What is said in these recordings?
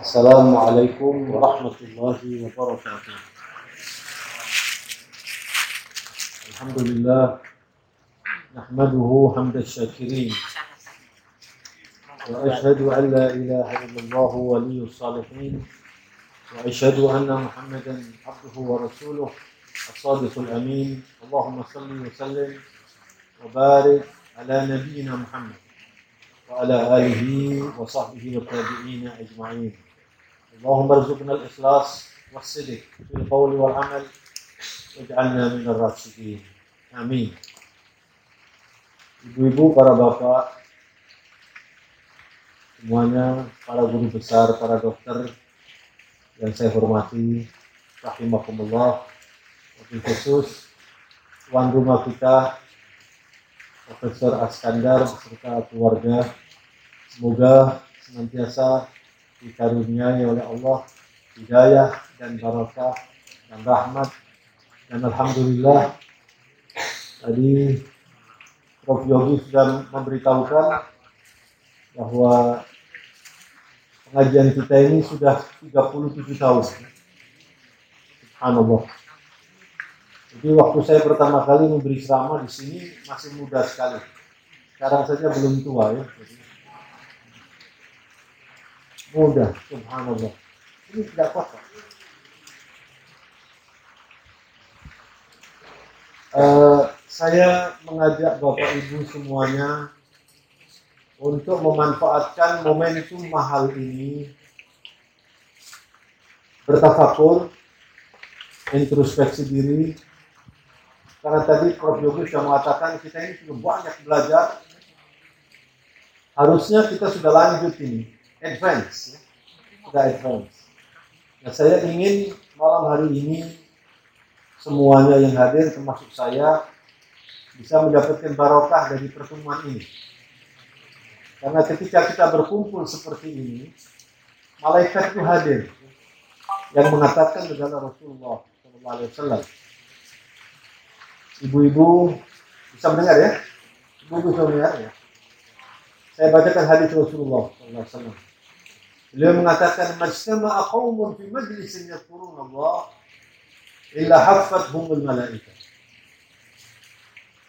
السلام عليكم ورحمة الله وبركاته. الحمد لله نحمده حمد الشاكرين وأشهد أن لا إله إلا الله ولي الصالحين وأشهد أن محمدا عبده ورسوله الصادق الأمين. اللهم صل وسلم وبارك على نبينا محمد وعلى آله وصحبه والتابعين أجمعين. اللهم ارزقنا الإخلاص والصدق في القول والعمل واجعلنا من الراشدين آمين Ibu-ibu, para bapak, semuanya, para guru besar, para dokter yang saya hormati, rahimakumullah, wabil khusus, tuan rumah kita, Profesor Askandar beserta keluarga, semoga senantiasa dikaruniai oleh Allah hidayah dan barakah dan rahmat dan alhamdulillah tadi Prof Yogi sudah memberitahukan bahwa pengajian kita ini sudah 37 tahun. Subhanallah. Jadi waktu saya pertama kali memberi ceramah di sini masih muda sekali. Sekarang saja belum tua ya. Jadi, muda, subhanallah. Ini tidak kotor. Uh, saya mengajak Bapak Ibu semuanya untuk memanfaatkan momentum mahal ini bertafakur, introspeksi diri, karena tadi Prof. Yogi sudah mengatakan kita ini sudah banyak belajar, harusnya kita sudah lanjut ini, advance, ya. sudah advance. Nah saya ingin malam hari ini semuanya yang hadir termasuk saya bisa mendapatkan barokah dari pertemuan ini. Karena ketika kita berkumpul seperti ini, malaikat itu hadir yang mengatakan adalah Rasulullah SAW. Ibu-ibu bisa mendengar ya? Ibu-ibu bisa mendengar ya? Saya bacakan hadis Rasulullah SAW. Beliau mengatakan, "Majtama'a qaumun fi majlisin yadhkurun Allah illa haffathumul malaikah."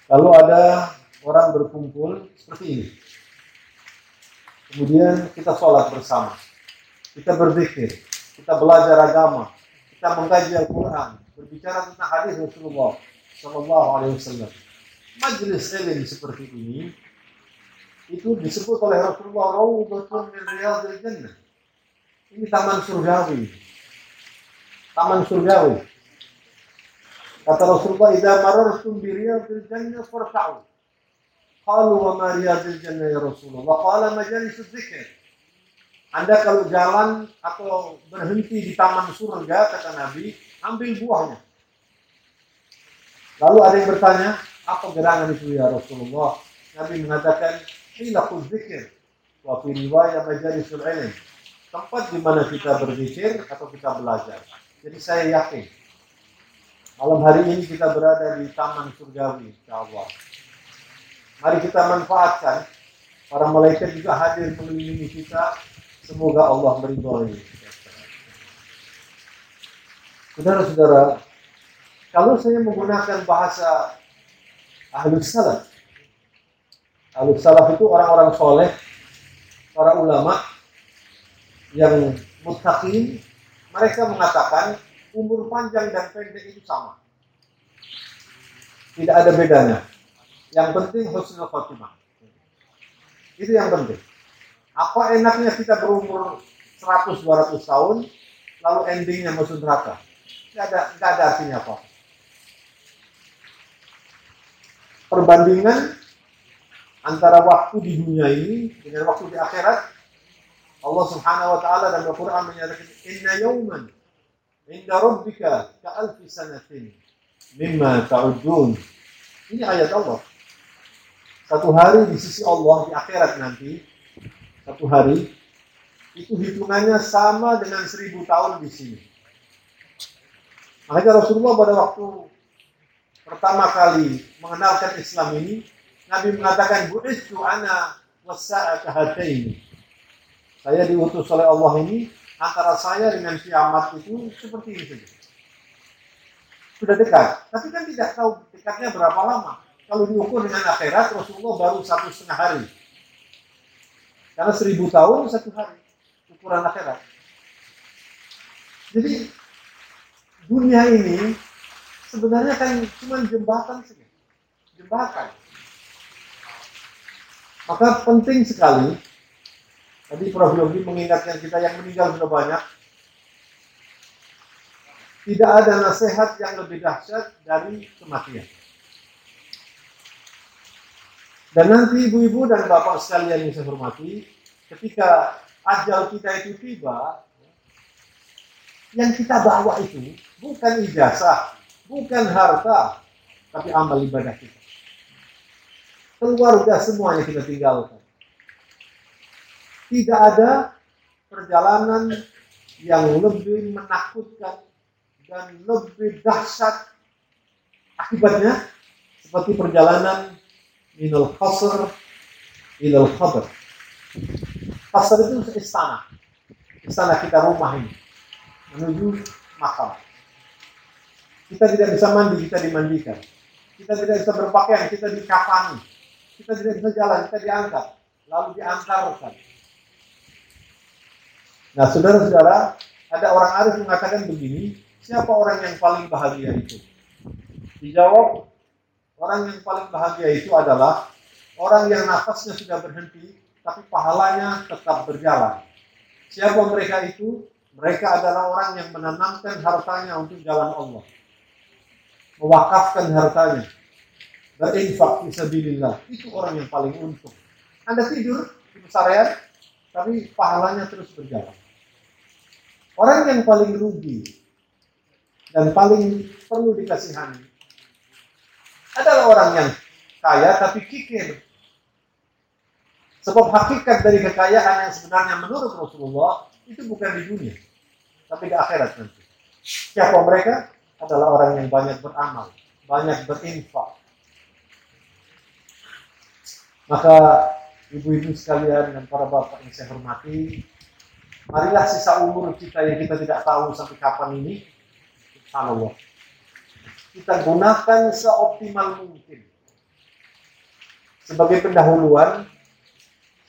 Lalu ada orang berkumpul seperti ini. Kemudian kita sholat bersama. Kita berzikir. Kita belajar agama. Kita mengkaji Al-Quran. Berbicara tentang hadis Rasulullah Shallallahu Alaihi Wasallam. Majelis ilmu seperti ini itu disebut oleh Rasulullah Rawdatun min Riyadil Jannah. Ini taman surgawi. Taman surgawi. Kata Rasulullah, "Idza marartum bi riyadil jannah farta'u." Qalu wa ma riyadil jannah ya Rasulullah? Qala majalisud dzikr. Anda kalau jalan atau berhenti di taman surga, kata Nabi, ambil buahnya. Lalu ada yang bertanya, apa gerangan itu ya Rasulullah? Nabi mengatakan, hilakul zikir. Wa fi riwayat majalisul ilm. Tempat di mana kita berzikir atau kita belajar. Jadi saya yakin, malam hari ini kita berada di Taman Surgawi, insyaAllah. Mari kita manfaatkan. Para malaikat juga hadir mengelilingi kita. Semoga Allah meridhoi. Saudara-saudara, kalau saya menggunakan bahasa ahlus salaf, ahlus salaf itu orang-orang soleh, para ulama yang muttaqin, mereka mengatakan umur panjang dan pendek itu sama. Tidak ada bedanya. Yang penting husnul khotimah. Itu yang penting. Apa enaknya kita berumur 100-200 tahun, lalu endingnya masuk neraka? Tidak ada, tidak ada artinya apa. Perbandingan antara waktu di dunia ini dengan waktu di akhirat, Allah Subhanahu wa taala dalam Al-Qur'an menyatakan inna yawman inda rabbika ka'alfi sanatin mimma ta'udun. Ini ayat Allah. Satu hari di sisi Allah di akhirat nanti, satu hari itu hitungannya sama dengan seribu tahun di sini. Makanya Rasulullah pada waktu pertama kali mengenalkan Islam ini, Nabi mengatakan, Bu'istu ana wasa'aka ini. Saya diutus oleh Allah ini antara saya dengan kiamat itu seperti ini saja. Sudah dekat, tapi kan tidak tahu dekatnya berapa lama. Kalau diukur dengan akhirat, Rasulullah baru satu setengah hari. Karena seribu tahun satu hari ukuran akhirat. Jadi dunia ini sebenarnya kan cuma jembatan saja. Jembatan. Maka penting sekali Tadi Prof. Yogi mengingatkan kita yang meninggal sudah banyak. Tidak ada nasihat yang lebih dahsyat dari kematian. Dan nanti ibu-ibu dan bapak sekalian yang saya hormati, ketika ajal kita itu tiba, yang kita bawa itu bukan ijazah, bukan harta, tapi amal ibadah kita. Keluarga semuanya kita tinggalkan. Tidak ada perjalanan yang lebih menakutkan dan lebih dahsyat akibatnya seperti perjalanan minul qasr ilal khabar. Qasr itu istana. Istana kita rumah ini menuju makam. Kita tidak bisa mandi, kita dimandikan. Kita tidak bisa berpakaian, kita dikafani. Kita tidak bisa jalan, kita diangkat. Lalu diantarkan Nah, saudara-saudara, ada orang arif mengatakan begini, siapa orang yang paling bahagia itu? Dijawab, orang yang paling bahagia itu adalah orang yang nafasnya sudah berhenti, tapi pahalanya tetap berjalan. Siapa mereka itu? Mereka adalah orang yang menanamkan hartanya untuk jalan Allah. Mewakafkan hartanya. Berinfak fisabilillah. Itu orang yang paling untung. Anda tidur di pesarian, tapi pahalanya terus berjalan. Orang yang paling rugi dan paling perlu dikasihani adalah orang yang kaya tapi kikir. Sebab hakikat dari kekayaan yang sebenarnya menurut Rasulullah itu bukan di dunia, tapi di akhirat nanti. Siapa mereka? Adalah orang yang banyak beramal, banyak berinfak. Maka ibu-ibu sekalian dan para bapak yang saya hormati, Marilah sisa umur kita yang kita tidak tahu sampai kapan ini, subhanallah. Kita gunakan seoptimal mungkin. Sebagai pendahuluan,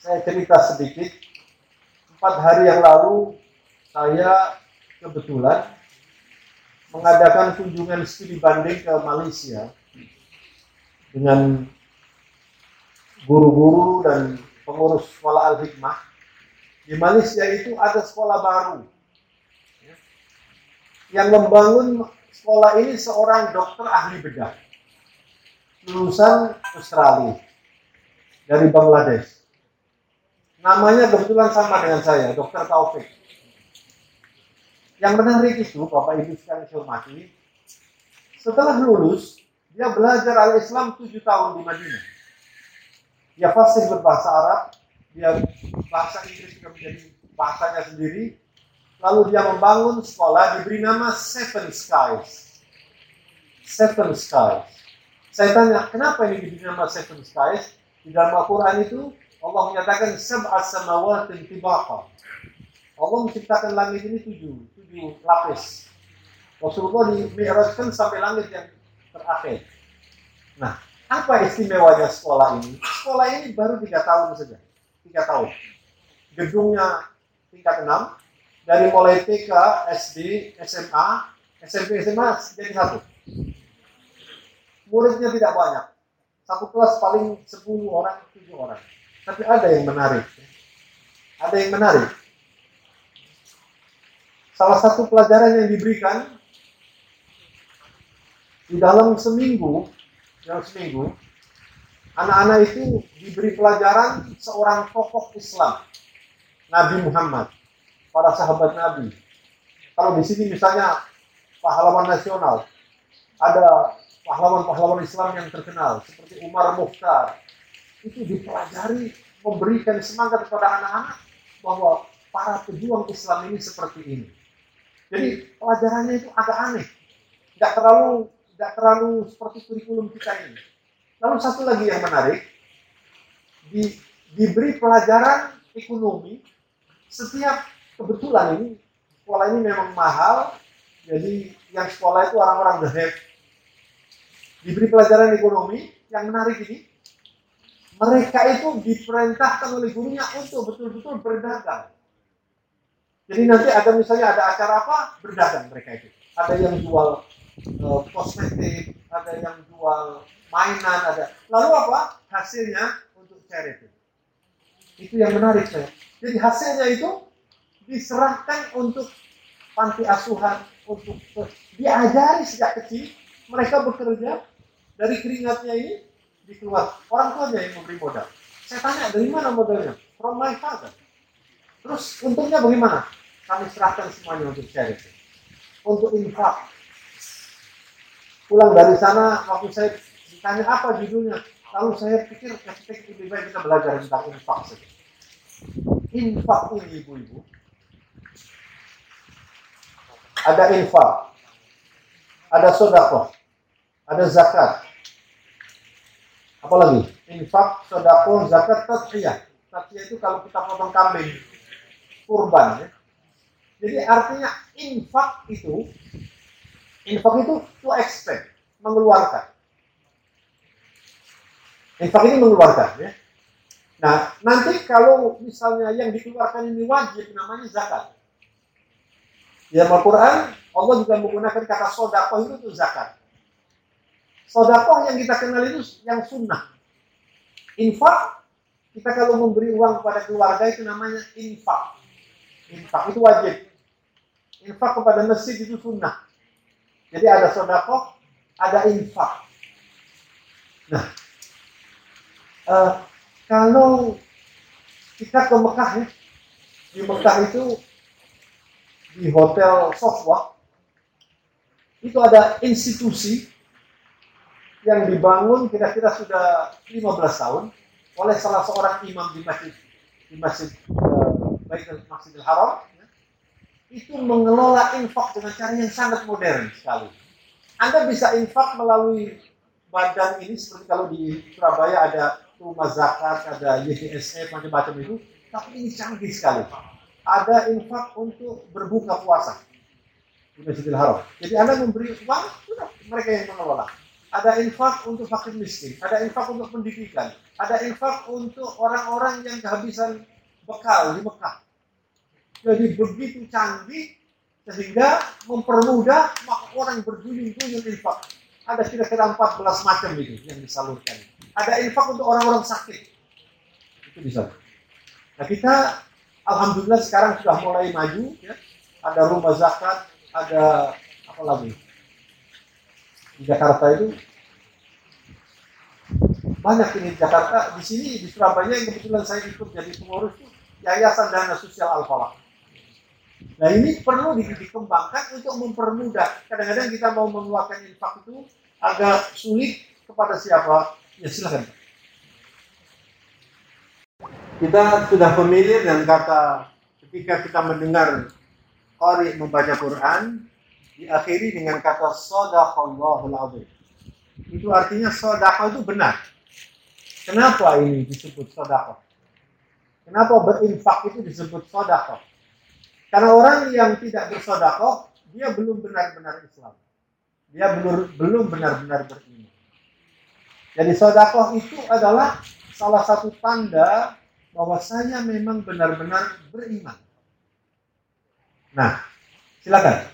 saya cerita sedikit. Empat hari yang lalu, saya kebetulan mengadakan kunjungan studi banding ke Malaysia dengan guru-guru dan pengurus sekolah Al-Hikmah di Malaysia itu ada sekolah baru. Yang membangun sekolah ini seorang dokter ahli bedah. Lulusan Australia. Dari Bangladesh. Namanya kebetulan sama dengan saya, Dokter Taufik. Yang menarik itu, Bapak Ibu sekalian hormati, setelah lulus, dia belajar al-Islam tujuh tahun di Madinah. Dia fasih berbahasa Arab, dia bahasa Inggris juga menjadi bahasanya sendiri. Lalu dia membangun sekolah diberi nama Seven Skies. Seven Skies. Saya tanya, kenapa ini diberi nama Seven Skies? Di dalam Al-Quran itu Allah menyatakan sab'a samawatin tibaqa. Allah menciptakan langit ini tujuh, tujuh lapis. Rasulullah di Mi'rajkan sampai langit yang terakhir. Nah, apa istimewanya sekolah ini? Sekolah ini baru tiga tahun saja tiga tahun. Gedungnya tingkat enam, dari mulai TK, SD, SMA, SMP, SMA jadi satu. Muridnya tidak banyak. Satu kelas paling 10 orang, 7 orang. Tapi ada yang menarik. Ada yang menarik. Salah satu pelajaran yang diberikan di dalam seminggu, dalam seminggu, anak-anak itu diberi pelajaran seorang tokoh Islam, Nabi Muhammad, para sahabat Nabi. Kalau di sini misalnya pahlawan nasional, ada pahlawan-pahlawan Islam yang terkenal seperti Umar Mukhtar, itu dipelajari memberikan semangat kepada anak-anak bahwa para pejuang Islam ini seperti ini. Jadi pelajarannya itu agak aneh, nggak terlalu nggak terlalu seperti kurikulum kita ini Lalu satu lagi yang menarik, di, diberi pelajaran ekonomi setiap kebetulan ini sekolah ini memang mahal, jadi yang sekolah itu orang-orang the have. Diberi pelajaran ekonomi, yang menarik ini, mereka itu diperintahkan oleh gurunya untuk betul-betul berdagang. Jadi nanti ada misalnya ada acara apa, berdagang mereka itu. Ada yang jual uh, kosmetik, ada yang jual mainan, ada. Lalu apa? Hasilnya untuk charity. Itu yang menarik saya. Jadi hasilnya itu diserahkan untuk panti asuhan, untuk diajari sejak kecil. Mereka bekerja dari keringatnya ini dikeluar. Orang tuanya yang memberi modal. Saya tanya dari mana modalnya? From my father. Terus untungnya bagaimana? Kami serahkan semuanya untuk charity. Untuk infak. Pulang dari sana, waktu saya ditanya apa judulnya, lalu saya pikir ketika lebih baik kita belajar tentang infak saja. Infak ini ibu-ibu, ada infak, ada sodako, ada zakat, apalagi infak, sodako, zakat, tatiyah. Tatiyah itu kalau kita potong kambing, kurban ya. Jadi artinya infak itu, infak itu to expect, mengeluarkan. Infak ini mengeluarkan ya. Nah, nanti kalau misalnya yang dikeluarkan ini wajib namanya zakat. Di Al-Quran, Allah juga menggunakan kata sodakoh itu untuk zakat. Sodakoh yang kita kenal itu yang sunnah. Infak, kita kalau memberi uang kepada keluarga itu namanya infak. Infak itu wajib. Infak kepada masjid itu sunnah. Jadi ada sodakoh, ada infak. Nah, uh, kalau kita ke Mekah ya, di Mekah itu di Hotel Sofwa itu ada institusi yang dibangun kira-kira sudah 15 tahun oleh salah seorang imam di masjid di masjid uh, baik Masjidil Haram ya, itu mengelola infak dengan cara yang sangat modern sekali. Anda bisa infak melalui badan ini seperti kalau di Surabaya ada rumah zakat, ada YTSF, macam-macam itu. Tapi ini canggih sekali. Ada infak untuk berbuka puasa di Masjidil Haram. Jadi Anda memberi uang, sudah mereka yang mengelola. Ada infak untuk fakir miskin, ada infak untuk pendidikan, ada infak untuk orang-orang yang kehabisan bekal di Mekah. Jadi begitu canggih sehingga mempermudah orang berjulung-julung infak. Ada kira-kira 14 macam itu yang disalurkan. Ada infak untuk orang-orang sakit. Itu bisa. Nah kita Alhamdulillah sekarang sudah mulai maju. Ya. Ada rumah zakat, ada apa lagi? Di Jakarta itu banyak ini di Jakarta. Di sini di Surabaya yang kebetulan saya ikut jadi pengurus itu Yayasan Dana Sosial Al-Falah. Nah ini perlu dikembangkan untuk mempermudah. Kadang-kadang kita mau mengeluarkan infak itu agak sulit kepada siapa Ya silakan. Kita sudah familiar dengan kata ketika kita mendengar Qari membaca Quran diakhiri dengan kata sadaqallahul azim. Itu artinya sedekah itu benar. Kenapa ini disebut sedekah? Kenapa berinfak itu disebut sedekah? Karena orang yang tidak bersedekah, dia belum benar-benar Islam. Dia belum belum benar-benar beriman. Jadi sodakoh itu adalah salah satu tanda bahwa saya memang benar-benar beriman. Nah, silakan.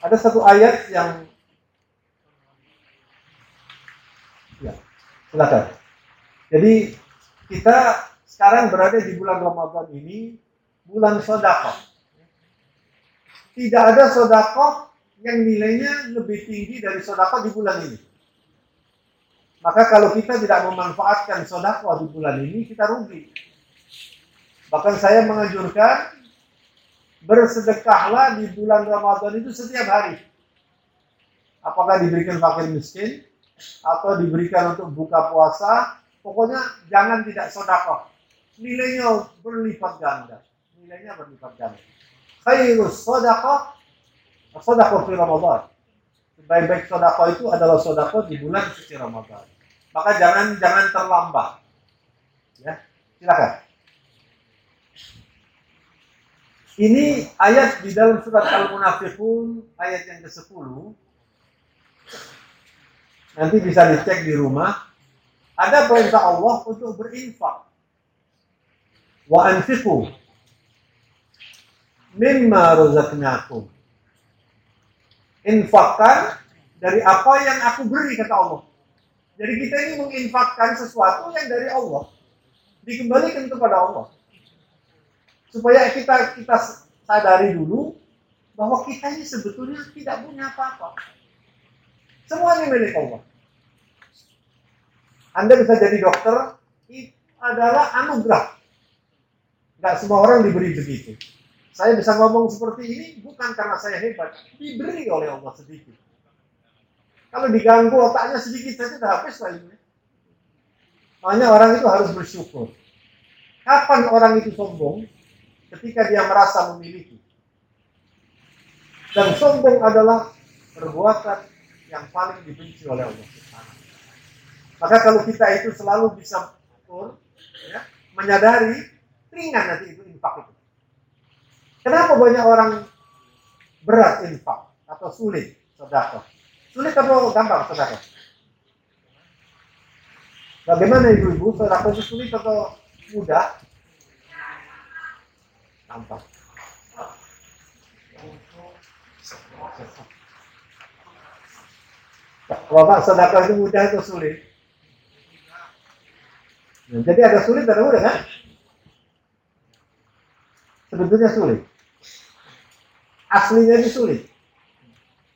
Ada satu ayat yang ya, silakan. Jadi kita sekarang berada di bulan Ramadan ini, bulan sodakoh. Tidak ada sodakoh yang nilainya lebih tinggi dari sodakoh di bulan ini. Maka kalau kita tidak memanfaatkan sodako di bulan ini, kita rugi. Bahkan saya menganjurkan bersedekahlah di bulan Ramadan itu setiap hari. Apakah diberikan fakir miskin atau diberikan untuk buka puasa, pokoknya jangan tidak sodako. Nilainya berlipat ganda. Nilainya berlipat ganda. Khairus sodako, sodako di Ramadan baik-baik sodako itu adalah sodako di bulan suci Ramadan. Maka jangan jangan terlambat. Ya, silakan. Ini ayat di dalam surat Al-Munafiqun ayat yang ke-10. Nanti bisa dicek di rumah. Ada perintah Allah untuk berinfak. Wa anfiqu mimma razaqnakum. Infakkan dari apa yang aku beri kata Allah. Jadi kita ini menginfakkan sesuatu yang dari Allah dikembalikan kepada Allah. Supaya kita kita sadari dulu bahwa kita ini sebetulnya tidak punya apa-apa. Semua ini milik Allah. Anda bisa jadi dokter, itu adalah anugerah. Gak semua orang diberi begitu. Saya bisa ngomong seperti ini bukan karena saya hebat, diberi oleh Allah sedikit. Kalau diganggu otaknya sedikit saja sudah habis lah ini. Makanya orang itu harus bersyukur. Kapan orang itu sombong? Ketika dia merasa memiliki. Dan sombong adalah perbuatan yang paling dibenci oleh Allah Maka kalau kita itu selalu bisa betul, ya, menyadari, ringan nanti itu infak itu. Kenapa banyak orang berat infak atau sulit sedekah? Sulit atau gampang sedekah? Bagaimana ibu-ibu sedekah itu sulit atau mudah? Gampang. Bapak sedekah itu mudah atau sulit? Nah, jadi ada sulit ada mudah kan? Sebetulnya sulit aslinya itu sulit.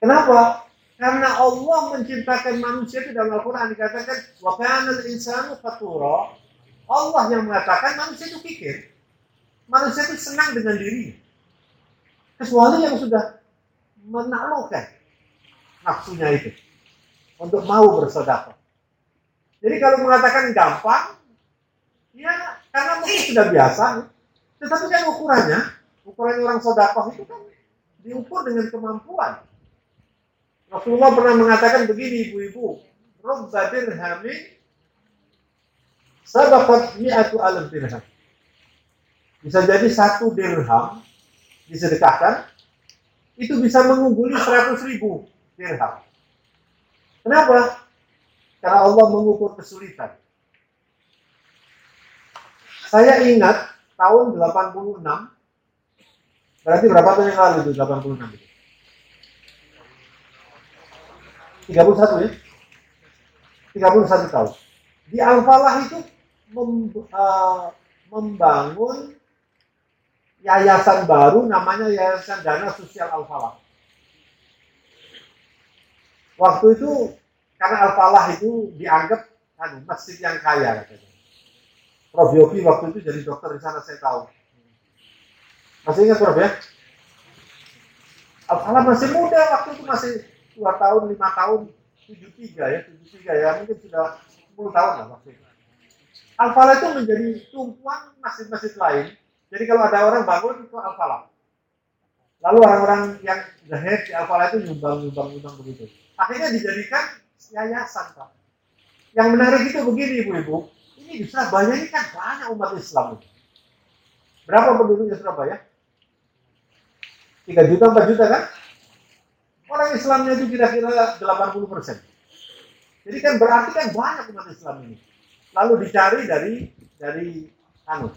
Kenapa? Karena Allah menciptakan manusia itu dalam Al-Quran dikatakan wa kana insanu fatura. Allah yang mengatakan manusia itu pikir. Manusia itu senang dengan diri. Kecuali yang sudah menaklukkan nafsunya itu untuk mau bersedekah. Jadi kalau mengatakan gampang, ya karena mungkin sudah biasa. Tetapi kan ukurannya, ukuran orang sodakoh itu kan diukur dengan kemampuan. Rasulullah pernah mengatakan begini ibu-ibu, Robba dirhami sababat mi'atu alam dirham. Bisa jadi satu dirham disedekahkan, itu bisa mengungguli seratus ribu dirham. Kenapa? Karena Allah mengukur kesulitan. Saya ingat tahun 86 Berarti berapa tahun yang lalu itu 86 itu? 31 ya? 31 tahun. Di Al-Falah itu mem, uh, membangun yayasan baru namanya Yayasan Dana Sosial Al-Falah. Waktu itu karena Al-Falah itu dianggap kan, masjid yang kaya katanya. Prof Yogi waktu itu jadi dokter di sana saya tahu masih ingat Prof ya? Al masih muda waktu itu masih 2 tahun, 5 tahun, 73 ya, 73 ya, mungkin sudah 10 tahun lah waktu itu. al itu menjadi tumpuan masjid-masjid lain. Jadi kalau ada orang bangun itu al Lalu orang-orang yang head di al itu nyumbang, nyumbang, nyumbang begitu. Akhirnya dijadikan yayasan Pak. Yang menarik itu begini Ibu-Ibu, ini di Surabaya ini kan banyak umat Islam. Berapa penduduknya Surabaya? 3 juta, 4 juta kan? Orang Islamnya itu kira-kira 80 persen. Jadi kan berarti kan banyak umat Islam ini. Lalu dicari dari dari anu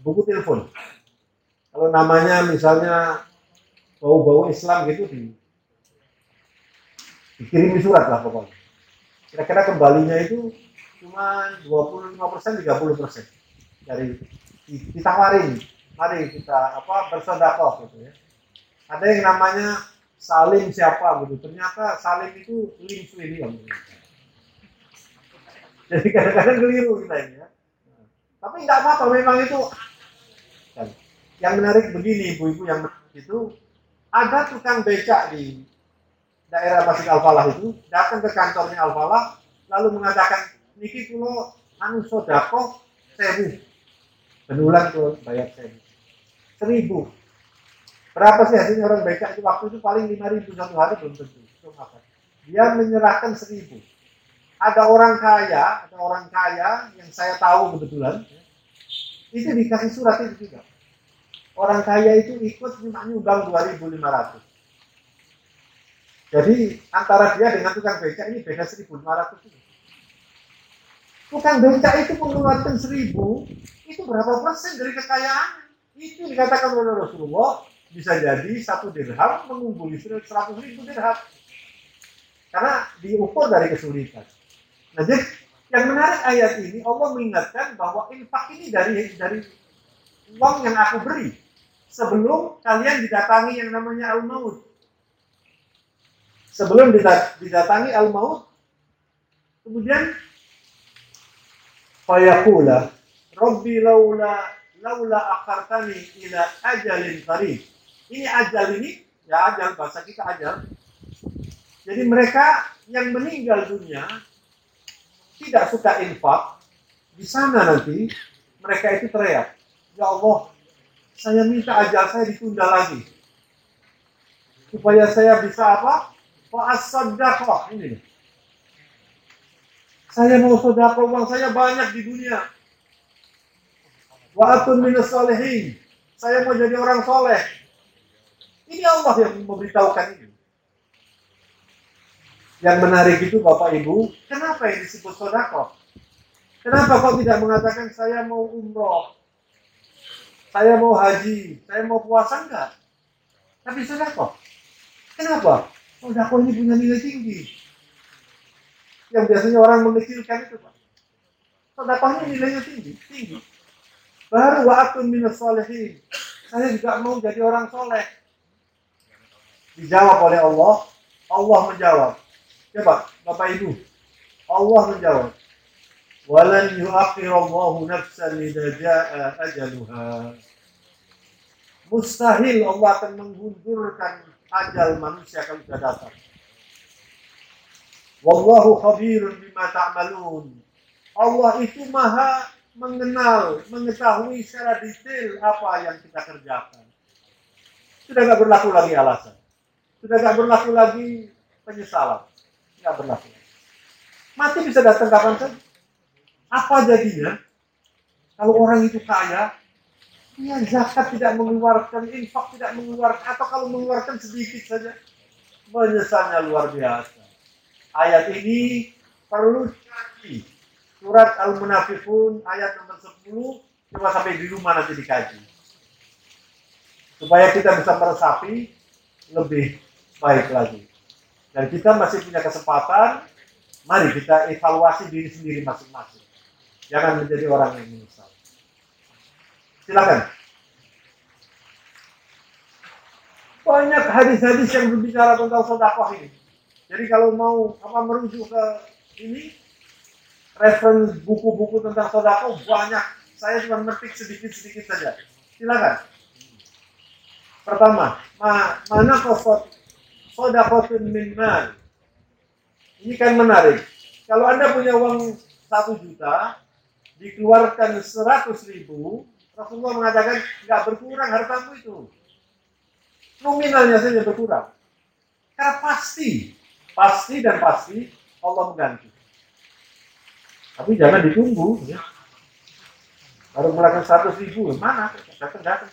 buku telepon. Kalau namanya misalnya bau-bau Islam gitu di dikirimi surat lah pokoknya. Kira-kira kembalinya itu cuma 25 persen, 30 persen dari ditawarin, mari kita apa bersedekah gitu ya ada yang namanya Salim siapa gitu. Ternyata Salim itu Lim William. Jadi kadang-kadang keliru kita ini ya. Tapi nggak apa-apa, memang itu. Yang menarik begini, ibu-ibu yang itu ada tukang becak di daerah Masjid Al-Falah itu datang ke kantornya Al-Falah lalu mengatakan niki kulo anu sodako seribu benulang tuh bayar seribu seribu Berapa sih hasilnya orang becak itu waktu itu paling lima ribu satu hari belum tentu. Dia menyerahkan seribu. Ada orang kaya, ada orang kaya yang saya tahu kebetulan, itu dikasih surat itu juga. orang kaya itu ikut nyumbang 2.500. Jadi antara dia dengan tukang beca ini beda 1.500 itu. Tukang beca itu mengeluarkan 1.000, itu berapa persen dari kekayaan? Itu dikatakan oleh Rasulullah bisa jadi satu dirham mengungguli 100 ribu dirham. Karena diukur dari kesulitan. Nah, jadi yang menarik ayat ini Allah mengingatkan bahwa infak ini dari dari uang yang aku beri sebelum kalian didatangi yang namanya al-maut. Sebelum didatangi al-maut, kemudian fayaqula Rabbi laula laula akhartani ila ajalin qarib. Ini ajal ini ya ajal bahasa kita ajal. Jadi mereka yang meninggal dunia tidak suka infak, di sana nanti mereka itu teriak, Ya Allah, saya minta ajal saya ditunda lagi. Supaya saya bisa apa? Fa'as-sadaqah. Ini Saya mau sodako, uang saya banyak di dunia. Wa'atun minas solehin. Saya mau jadi orang soleh. Ini Allah yang memberitahukan ini. Yang menarik itu Bapak Ibu, kenapa yang disebut sodako? Kenapa kok tidak mengatakan saya mau umroh? Saya mau haji, saya mau puasa enggak? Tapi sodako. Kenapa? Sodako ini punya nilai tinggi. Yang biasanya orang mengecilkan itu Pak. Sodako ini nilainya tinggi, tinggi. Baru wa'atun minus solehin. Saya juga mau jadi orang soleh. Dijawab oleh Allah, Allah menjawab. Coba, Bapak Ibu. Allah menjawab. Walan yuakhirallahu nafsan idza jaa ajaluha. Mustahil Allah akan menggundurkan ajal manusia kalau sudah datang. Wallahu khabirun bima ta'malun. Allah itu maha mengenal, mengetahui secara detail apa yang kita kerjakan. Sudah nggak berlaku lagi alasan. Sudah nggak berlaku lagi penyesalan nggak berlaku. Mati bisa datang kapan saja. Apa jadinya? Kalau orang itu kaya, dia zakat tidak mengeluarkan, infak tidak mengeluarkan, atau kalau mengeluarkan sedikit saja, menyesalnya luar biasa. Ayat ini perlu dikaji. Surat Al-Munafikun ayat nomor 10, coba sampai di rumah nanti dikaji. Supaya kita bisa meresapi lebih baik lagi. Dan kita masih punya kesempatan, mari kita evaluasi diri sendiri masing-masing. Jangan menjadi orang yang menyesal. Silakan. Banyak hadis-hadis yang berbicara tentang sodakoh ini. Jadi kalau mau apa merujuk ke ini, referensi buku-buku tentang sodakoh banyak. Saya cuma metik sedikit-sedikit saja. Silakan. Pertama, ma mana kosot sodakotun min mal. Ini kan menarik. Kalau Anda punya uang satu juta, dikeluarkan seratus ribu, Rasulullah mengatakan nggak berkurang hartamu itu. Nominalnya saja berkurang. Karena pasti, pasti dan pasti Allah mengganti. Tapi jangan ditunggu. Ya. Baru melakukan seratus ribu, mana? Datang datang.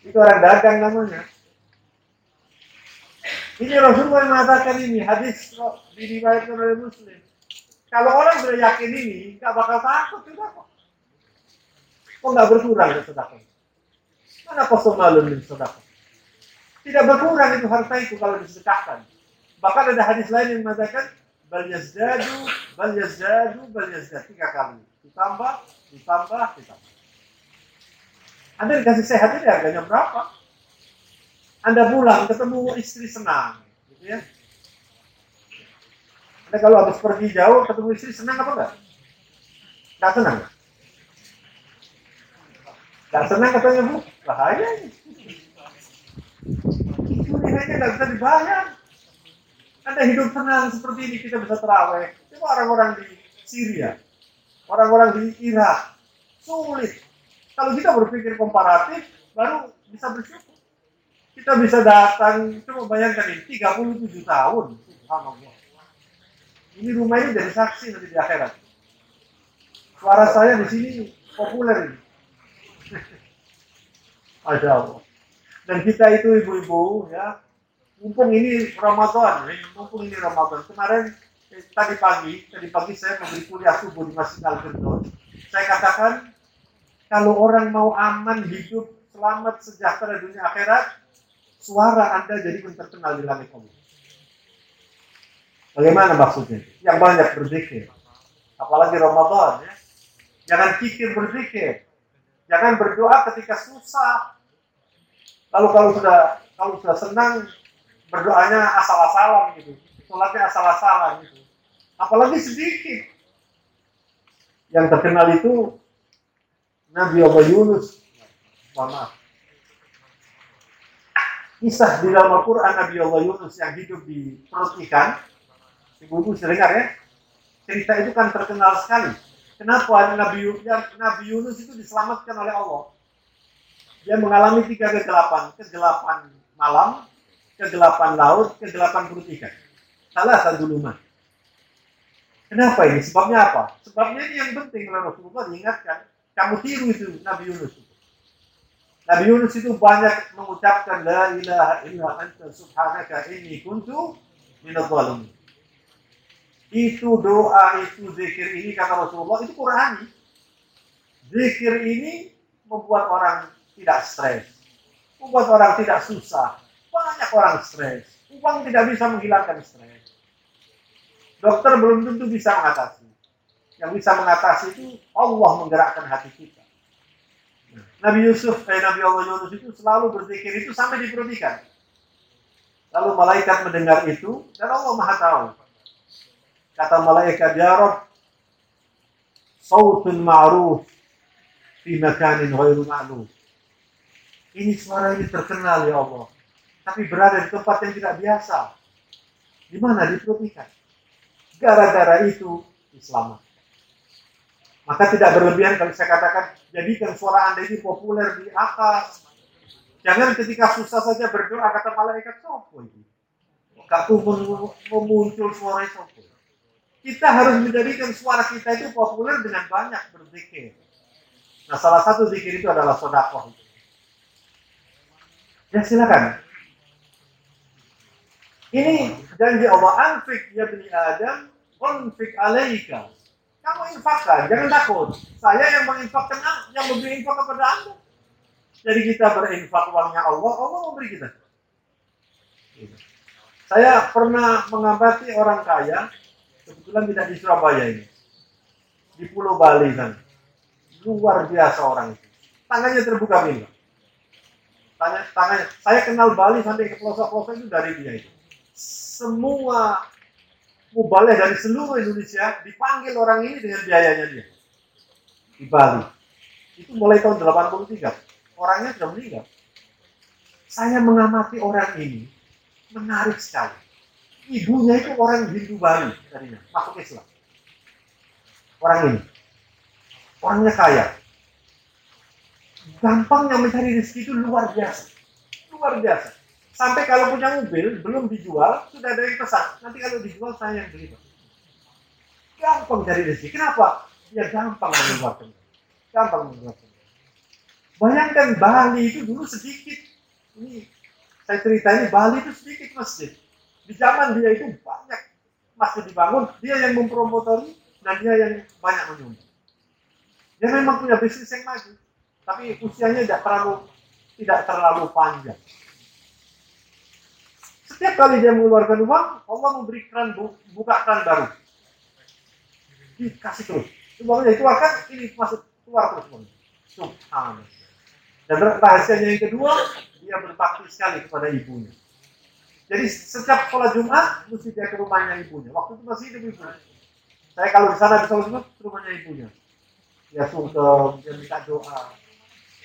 Itu orang dagang namanya. Ini Rasulullah mengatakan ini hadis diriwayatkan oleh Muslim. Kalau orang sudah yakin ini, nggak bakal takut juga kok. Kok nggak berkurang ya sedekah? Mana kosong malu min sedekah? Tidak berkurang itu harta itu kalau disedekahkan. Bahkan ada hadis lain yang mengatakan bal yazdadu, bal yazdadu, bal yazdad tiga kali. Ditambah, ditambah, ditambah. Anda dikasih sehat ini harganya berapa? Anda pulang ketemu istri senang, gitu ya. Anda kalau habis pergi jauh ketemu istri senang apa enggak? Enggak senang. Enggak senang katanya bu, bahaya. Itu nilainya enggak bisa dibayar. Anda hidup tenang seperti ini kita bisa terawih. Coba orang-orang di Syria, orang-orang di Irak, sulit. Kalau kita berpikir komparatif, baru bisa bersyukur. Kita bisa datang, coba bayangkan ini, 37 tahun. Subhanallah. Ini rumah ini jadi saksi nanti di akhirat. Suara saya di sini populer ini. Masya Allah. Dan kita itu ibu-ibu ya, mumpung ini Ramadan, ya, mumpung ini Ramadan. Kemarin eh, tadi pagi, tadi pagi saya memberi kuliah subuh di Masjid Al Firdaus. Saya katakan kalau orang mau aman hidup selamat sejahtera dunia akhirat, suara Anda jadi terkenal di langit Allah. Bagaimana maksudnya? Yang banyak berzikir. Apalagi Ramadan ya. Jangan pikir berzikir. Jangan berdoa ketika susah. Lalu kalau sudah kalau sudah senang berdoanya asal-asalan gitu. Sholatnya asal-asalan gitu. Apalagi sedikit. Yang terkenal itu Nabi Allah Yunus. Maaf. Kisah di dalam Al-Quran Nabi Allah Yunus yang hidup di perut ikan. Ibu-ibu sering dengar ya? Cerita itu kan terkenal sekali Kenapa Nabi, Nabi Yunus itu diselamatkan oleh Allah? Dia mengalami tiga kegelapan. Kegelapan malam, kegelapan laut, kegelapan perut ikan. Salah satu rumah. Kenapa ini? Sebabnya apa? Sebabnya ini yang penting Rasulullah diingatkan. Kamu tiru itu Nabi Yunus. Nabi Yunus itu banyak mengucapkan La ilaha illa anta subhanaka inni kuntu minadh dhalimin itu doa, itu zikir ini kata Rasulullah itu Qurani. Zikir ini membuat orang tidak stres, membuat orang tidak susah. Banyak orang stres. Uang tidak bisa menghilangkan stres. Dokter belum tentu bisa mengatasi. Yang bisa mengatasi itu Allah menggerakkan hati kita. Nabi Yusuf, eh, Nabi Allah Yunus itu selalu berzikir itu sampai diperhatikan. Lalu malaikat mendengar itu dan Allah maha tahu Kata malaikat, Ya Rabb, sautun ma'ruf fi makanin ghairu ma'lum. Ini suara ini terkenal ya Allah. Tapi berada di tempat yang tidak biasa. Di mana? Di perut ikan. Gara-gara itu Islam. Maka tidak berlebihan kalau saya katakan, jadikan suara Anda ini populer di atas. Jangan ketika susah saja berdoa, kata malaikat, sopo ini. Kak mau muncul suara itu. Kita harus menjadikan suara kita itu populer dengan banyak berzikir. Nah, salah satu zikir itu adalah sodakoh. Ya silakan. Ini janji Allah anfik ya bani Adam, anfik alaika. Kamu infakkan, jangan takut. Saya yang menginfakkan, yang memberi infak kepada Anda. Jadi kita berinfak uangnya Allah, Allah memberi kita. Saya pernah mengamati orang kaya, Kebetulan tidak di Surabaya ini. Di Pulau Bali kan. Luar biasa orang itu. Tangannya terbuka minggu. Tanya, tangannya. Saya kenal Bali sampai ke pelosok-pelosok itu dari dia itu. Semua mubalih dari seluruh Indonesia dipanggil orang ini dengan biayanya dia. Di Bali. Itu mulai tahun 83. Orangnya sudah meninggal. Saya mengamati orang ini menarik sekali ibunya itu orang Hindu Bali tadinya, masuk Islam. Orang ini. Orangnya kaya. Gampangnya mencari rezeki itu luar biasa. Luar biasa. Sampai kalau punya mobil, belum dijual, sudah ada yang pesan. Nanti kalau dijual, saya yang beli. Gampang cari rezeki. Kenapa? Dia gampang mengeluarkan. Gampang mengeluarkan. Bayangkan Bali itu dulu sedikit. Ini saya ceritanya Bali itu sedikit masjid di zaman dia itu banyak masih dibangun, dia yang mempromotori dan dia yang banyak menyumbang. Dia memang punya bisnis yang maju, tapi usianya tidak terlalu tidak terlalu panjang. Setiap kali dia mengeluarkan uang, Allah memberi keran buka keran baru. Dikasih terus. Uangnya dikeluarkan, ini masuk keluar terus. Subhanallah. Dan rahasianya yang kedua, dia berbakti sekali kepada ibunya. Jadi setiap sholat Jumat mesti dia ke rumahnya ibunya. Waktu itu masih hidup ibu. Saya kalau di sana bisa Jumat ke rumahnya ibunya. Dia sungkem, dia minta doa.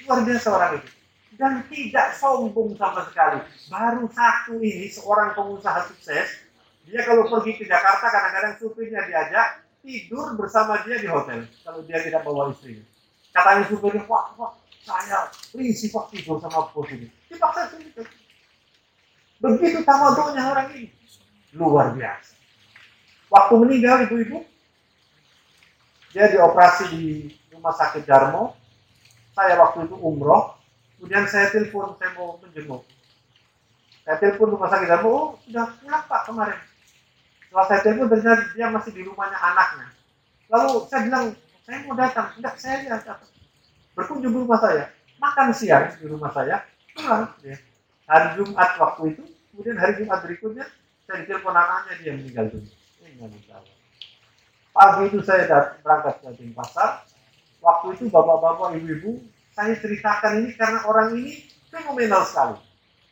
Luar biasa orang itu. Dan tidak sombong sama sekali. Baru satu ini seorang pengusaha sukses. Dia kalau pergi ke Jakarta kadang-kadang supirnya diajak tidur bersama dia di hotel. Kalau dia tidak bawa istrinya. Katanya supirnya, wah, wah, saya risih pak tidur sama bos ini. Dipaksa sini. Begitu tawaduknya orang ini. Luar biasa. Waktu meninggal ibu-ibu, dia dioperasi di rumah sakit Darmo. Saya waktu itu umroh, Kemudian saya telepon, saya mau menjenguk. Saya telepon rumah sakit, oh sudah pak kemarin. Setelah saya telepon, ternyata dia masih di rumahnya anaknya. Lalu saya bilang, saya mau datang. Enggak, saya datang. Berkunjung rumah saya. Makan siang di rumah saya. Pulang. Ya. Hari Jumat waktu itu. Kemudian hari Jumat berikutnya, saya ditelepon anaknya, dia meninggal dunia. Meninggal Pagi itu saya berangkat ke pasar. Waktu itu bapak-bapak, ibu-ibu, saya ceritakan ini karena orang ini fenomenal sekali.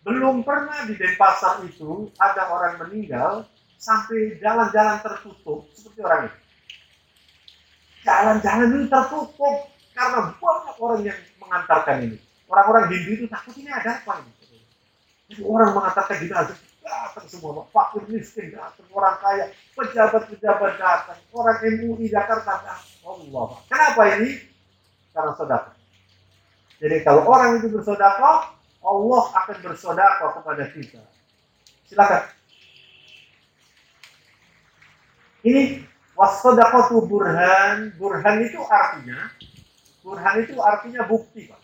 Belum pernah di Denpasar itu ada orang meninggal sampai jalan-jalan tertutup seperti orang ini. Jalan-jalan ini tertutup karena banyak orang yang mengantarkan ini. Orang-orang Hindu itu takut ini ada apa ini. Jadi orang mengantarkan jenazah datang semua, fakir miskin datang, orang kaya, pejabat-pejabat datang, orang MUI Jakarta datang. Allah. Kenapa ini? Karena saudara. Jadi kalau orang itu bersodakoh, Allah akan bersodakoh kepada kita. Silakan. Ini wasodakatu burhan. Burhan itu artinya, burhan itu artinya bukti, Pak.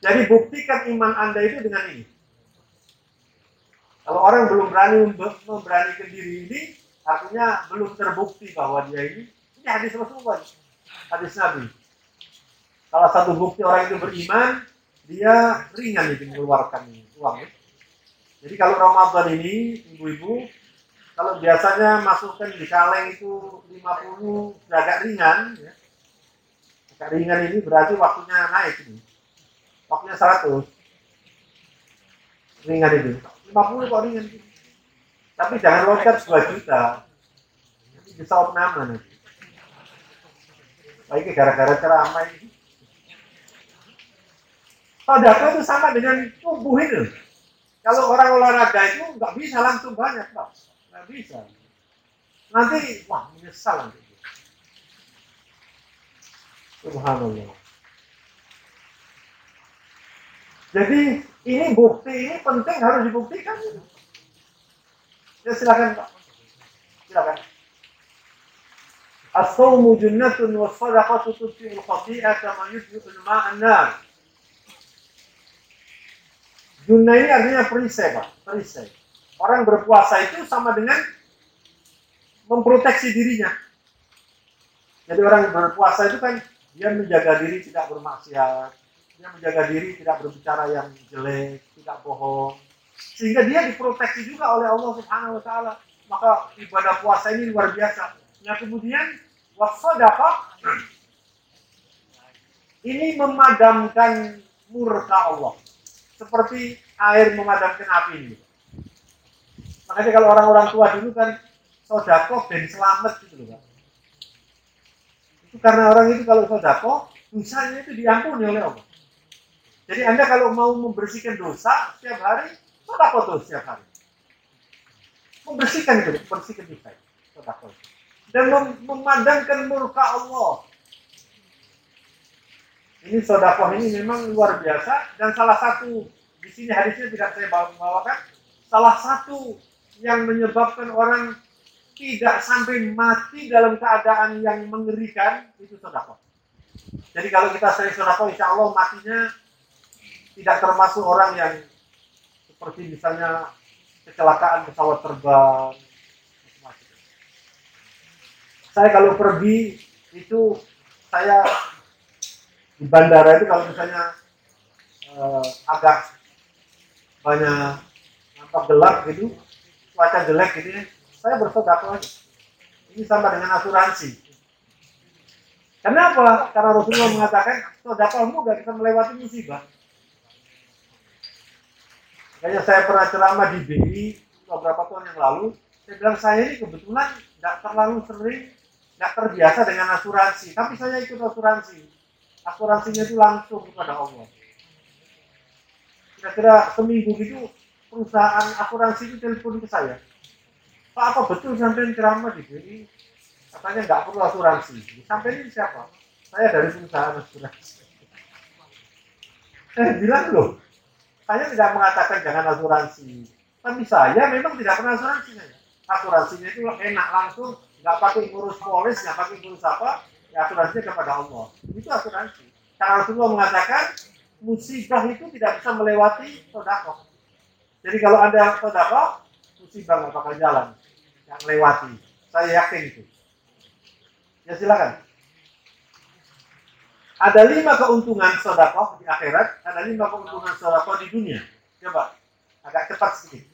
Jadi buktikan iman Anda itu dengan ini. Kalau orang belum berani memberanikan diri ini, artinya belum terbukti bahwa dia ini, ini hadis Rasulullah, hadis Nabi. Salah satu bukti orang itu beriman, dia ringan itu mengeluarkan uang. Ya. Jadi kalau Ramadan ini, ibu-ibu, kalau biasanya masukkan di kaleng itu 50 sudah agak ringan, ya. agak ringan ini berarti waktunya naik ini. Waktunya 100. Ringan itu. 50 kok ringan. Tapi jangan loncat 2 juta. Nanti bisa opname nanti. Baiknya gara-gara ceramah ini. Sodako itu sama dengan tubuh itu. Kalau orang olahraga itu nggak bisa langsung banyak, Pak. Nggak bisa. Nanti, wah menyesal nanti. Subhanallah. Jadi ini bukti ini penting harus dibuktikan. Ya silakan Pak. Silakan. As-sawmu junnatun wa sadaqatu tudfi'ul khati'ata ma yudfi'ul ma'an nar. Junnah ini artinya perisai, Pak. Perisai. Orang berpuasa itu sama dengan memproteksi dirinya. Jadi orang berpuasa itu kan dia menjaga diri tidak bermaksiat, dia menjaga diri tidak berbicara yang jelek, tidak bohong. Sehingga dia diproteksi juga oleh Allah Subhanahu wa taala. Maka ibadah puasa ini luar biasa. Nah kemudian wasodaqah ini memadamkan murka Allah seperti air memadamkan api ini. Makanya kalau orang-orang tua dulu kan sodako dan selamat gitu loh Pak. Itu karena orang itu kalau sodako, dosanya itu diampuni oleh Allah. Jadi Anda kalau mau membersihkan dosa setiap hari, sodako tuh setiap hari. Membersihkan itu, membersihkan dosa. Sodako. Dan mem memadamkan murka Allah. Ini sodakoh ini memang luar biasa dan salah satu di sini hadisnya tidak saya bawakan salah satu yang menyebabkan orang tidak sampai mati dalam keadaan yang mengerikan itu sodakoh. Jadi kalau kita sering sodakoh, insya Allah matinya tidak termasuk orang yang seperti misalnya kecelakaan pesawat terbang. Saya kalau pergi itu saya di bandara itu kalau misalnya uh, agak banyak nampak gelap gitu, cuaca jelek gitu ya, saya bersedekah. Ini sama dengan asuransi. Kenapa? Karena Rasulullah mengatakan sedekahmu gak bisa melewati musibah. Kayaknya saya pernah ceramah di BI beberapa tahun yang lalu. Saya bilang saya ini kebetulan tidak terlalu sering, tidak terbiasa dengan asuransi. Tapi saya ikut asuransi asuransinya itu langsung kepada Allah. Kira-kira seminggu gitu perusahaan asuransi itu telepon ke saya. Pak apa betul sampai ceramah di sini? Katanya nggak perlu asuransi. Sampai ini siapa? Saya dari perusahaan asuransi. Eh bilang loh, saya tidak mengatakan jangan asuransi. Tapi saya memang tidak pernah asuransi. Asuransinya itu enak langsung, nggak pakai ngurus polis, nggak pakai ngurus apa, ya asuransinya kepada Allah. Itu asuransi. Karena Rasulullah mengatakan, musibah itu tidak bisa melewati sodako. Jadi kalau ada sodako, musibah nggak bakal jalan, yang lewati. Saya yakin itu. Ya silakan. Ada lima keuntungan sodako di akhirat, ada lima keuntungan sodako di dunia. Coba, agak cepat sedikit.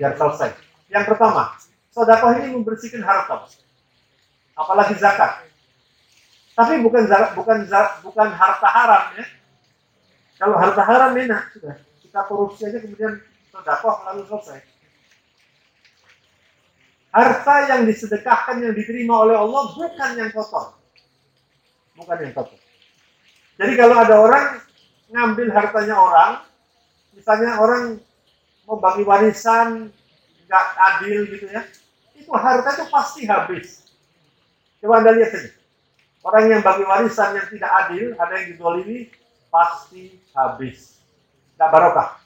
Biar selesai. Yang pertama, sodako ini membersihkan harta. Apalagi zakat. Tapi bukan zakat, bukan bukan harta haram ya. Kalau harta haram enak sudah. Kita korupsi aja kemudian sodako lalu selesai. Harta yang disedekahkan yang diterima oleh Allah bukan yang kotor bukan yang kotor. Jadi kalau ada orang ngambil hartanya orang, misalnya orang mau bagi warisan nggak adil gitu ya, itu harta itu pasti habis. Coba anda lihat saja. Orang yang bagi warisan yang tidak adil, ada yang didolimi, pasti habis. Tidak barokah.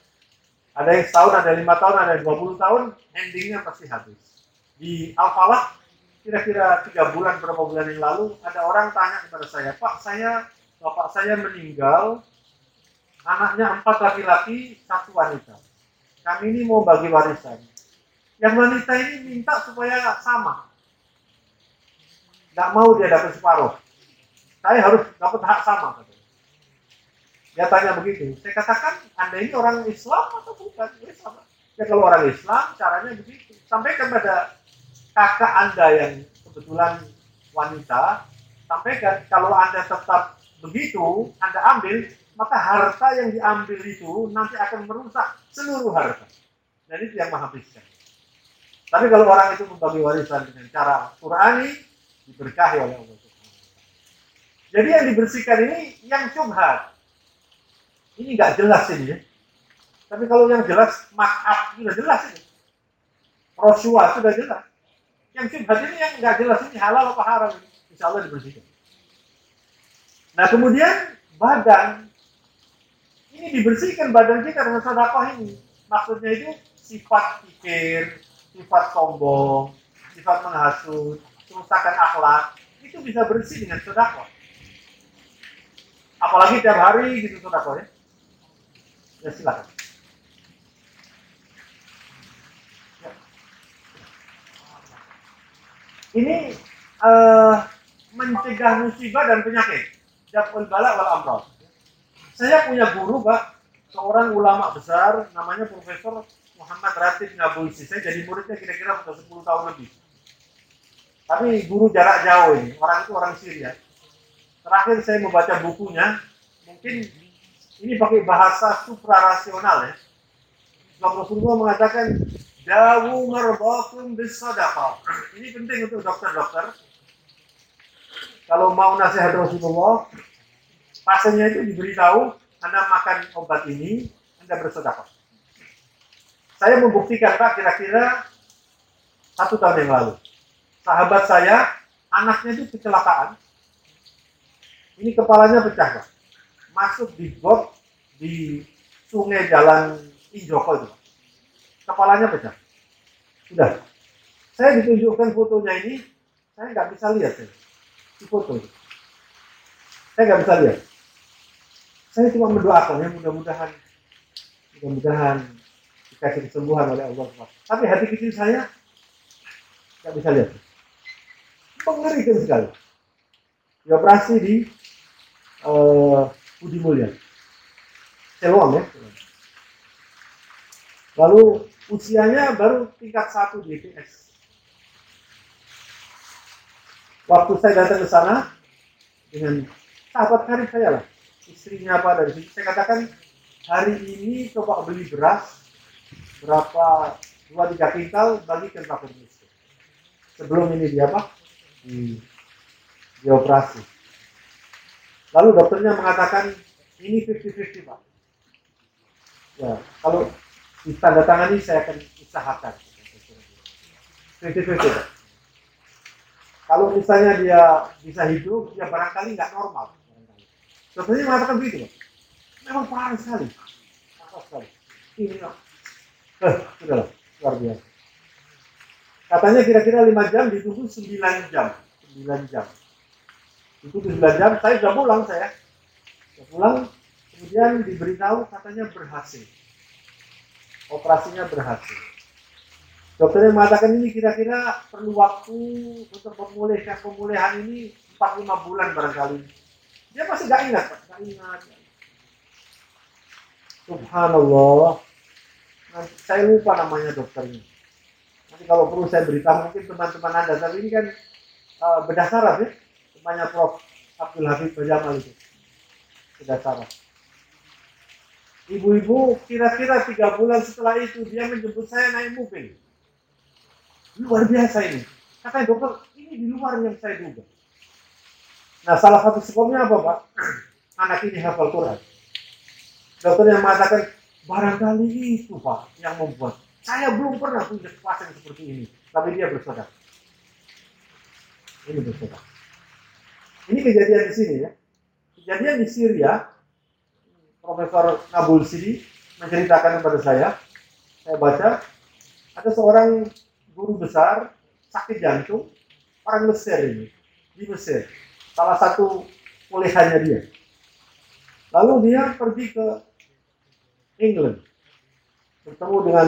Ada yang setahun, ada yang lima tahun, ada yang dua puluh tahun, endingnya pasti habis. Di Al-Falah kira-kira tiga bulan berapa bulan yang lalu ada orang tanya kepada saya Pak saya bapak saya meninggal anaknya empat laki-laki satu wanita kami ini mau bagi warisan yang wanita ini minta supaya sama nggak mau dia dapat separuh. Saya harus dapat hak sama dia tanya begitu saya katakan anda ini orang Islam atau bukan? Islam ya kalau orang Islam caranya begitu. Sampaikan pada kakak Anda yang kebetulan wanita, sampaikan kalau Anda tetap begitu, Anda ambil, maka harta yang diambil itu nanti akan merusak seluruh harta. Dan itu yang menghabiskan. Tapi kalau orang itu membagi warisan dengan cara Qurani, diberkahi oleh Allah Jadi yang dibersihkan ini yang subhat. Ini nggak jelas ini ya. Tapi kalau yang jelas, makaf sudah jelas ini. Rosua sudah jelas. Yang syubhat ini yang nggak jelas ini halal apa haram ini. Insya Allah dibersihkan. Nah kemudian badan ini dibersihkan badan kita dengan sedekah ini. Maksudnya itu sifat pikir, sifat sombong, sifat menghasut, kerusakan akhlak itu bisa bersih dengan sedekah. Apalagi tiap hari gitu sedekah ya. Ya silakan. Ini uh, mencegah musibah dan penyakit. Daful bala wal amrod. Saya punya guru, Pak, seorang ulama besar, namanya Profesor Muhammad Ratib Ngabulsi. Saya jadi muridnya kira-kira sudah 10 tahun lebih. Tapi guru jarak jauh ini, orang itu orang Syria. Terakhir saya membaca bukunya, mungkin ini pakai bahasa suprarasional ya. Sebab Rasulullah mengatakan Dawu marbakum bisadaqah. Ini penting untuk dokter-dokter. Kalau mau nasihat Rasulullah, pasiennya itu diberitahu, Anda makan obat ini, Anda bersedekah. Saya membuktikan Pak kira-kira satu tahun yang lalu. Sahabat saya, anaknya itu kecelakaan. Ini kepalanya pecah Pak. Masuk di got di sungai jalan Injoko itu kepalanya pecah. Sudah. Saya ditunjukkan fotonya ini, saya nggak bisa lihat ya. Di foto itu. Saya nggak bisa lihat. Saya cuma mendoakan ya mudah-mudahan mudah-mudahan dikasih kesembuhan oleh Allah. Tapi hati kecil saya nggak bisa lihat. Mengerikan sekali. Dioperasi di uh, Budi Mulya. Siloam ya. Lalu usianya baru tingkat satu di IPS. Waktu saya datang ke sana dengan sahabat karib saya lah, istrinya apa dari sini, saya katakan hari ini coba beli beras berapa dua tiga kintal bagikan fakir miskin. Sebelum ini dia apa? Di, di operasi. Lalu dokternya mengatakan ini 50-50 pak. Ya, kalau tanda tangan ini saya akan usahakan. Kalau misalnya dia bisa hidup, dia barangkali nggak normal. Contohnya mengatakan begitu, memang parah sekali, parah sekali. Ini, eh, sudah luar biasa. Katanya kira-kira 5 jam ditunggu 9 jam. 9 jam. Itu 9 jam, saya sudah pulang saya. Sudah pulang, Kemudian diberitahu katanya berhasil. Operasinya berhasil. Dokternya mengatakan ini kira-kira perlu waktu untuk memulihkan pemulihan ini 4-5 bulan barangkali. Dia masih gak ingat. Gak ingat. Subhanallah. Nanti, saya lupa namanya dokternya. Nanti kalau perlu saya beritahu mungkin teman-teman Anda. Tapi ini kan uh, bedah saraf ya. Temannya Prof. Abdul Habib Bajamal itu. Bedah saraf. Ibu-ibu kira-kira tiga bulan setelah itu dia menjemput saya naik mobil. Luar biasa ini. Katanya dokter, ini di luar yang saya duga. Nah salah satu sebabnya apa Pak? Anak ini hafal Quran. Dokter yang mengatakan, barangkali itu Pak yang membuat. Saya belum pernah punya kekuatan seperti ini. Tapi dia bersaudara. Ini bersaudara. Ini kejadian di sini ya. Kejadian di Syria, Profesor Nabul Sidi menceritakan kepada saya, saya baca, ada seorang guru besar sakit jantung, orang Mesir ini, di Mesir. Salah satu kuliahnya dia. Lalu dia pergi ke England, bertemu dengan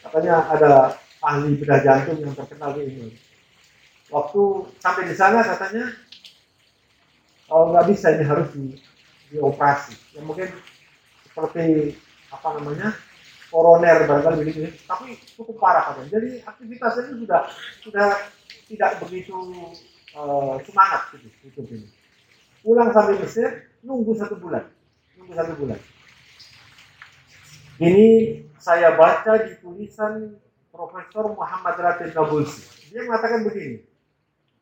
katanya ada ahli bedah jantung yang terkenal di England. Waktu sampai di sana katanya kalau nggak bisa ini harus di, dioperasi. Ya mungkin seperti apa namanya koroner barangkali begitu, tapi cukup parah katanya. Jadi aktivitasnya itu sudah sudah tidak begitu uh, semangat gitu hidup ini. Pulang sampai Mesir, nunggu satu bulan, nunggu satu bulan. Ini saya baca di tulisan Profesor Muhammad Ratin Nabulsi. Dia mengatakan begini,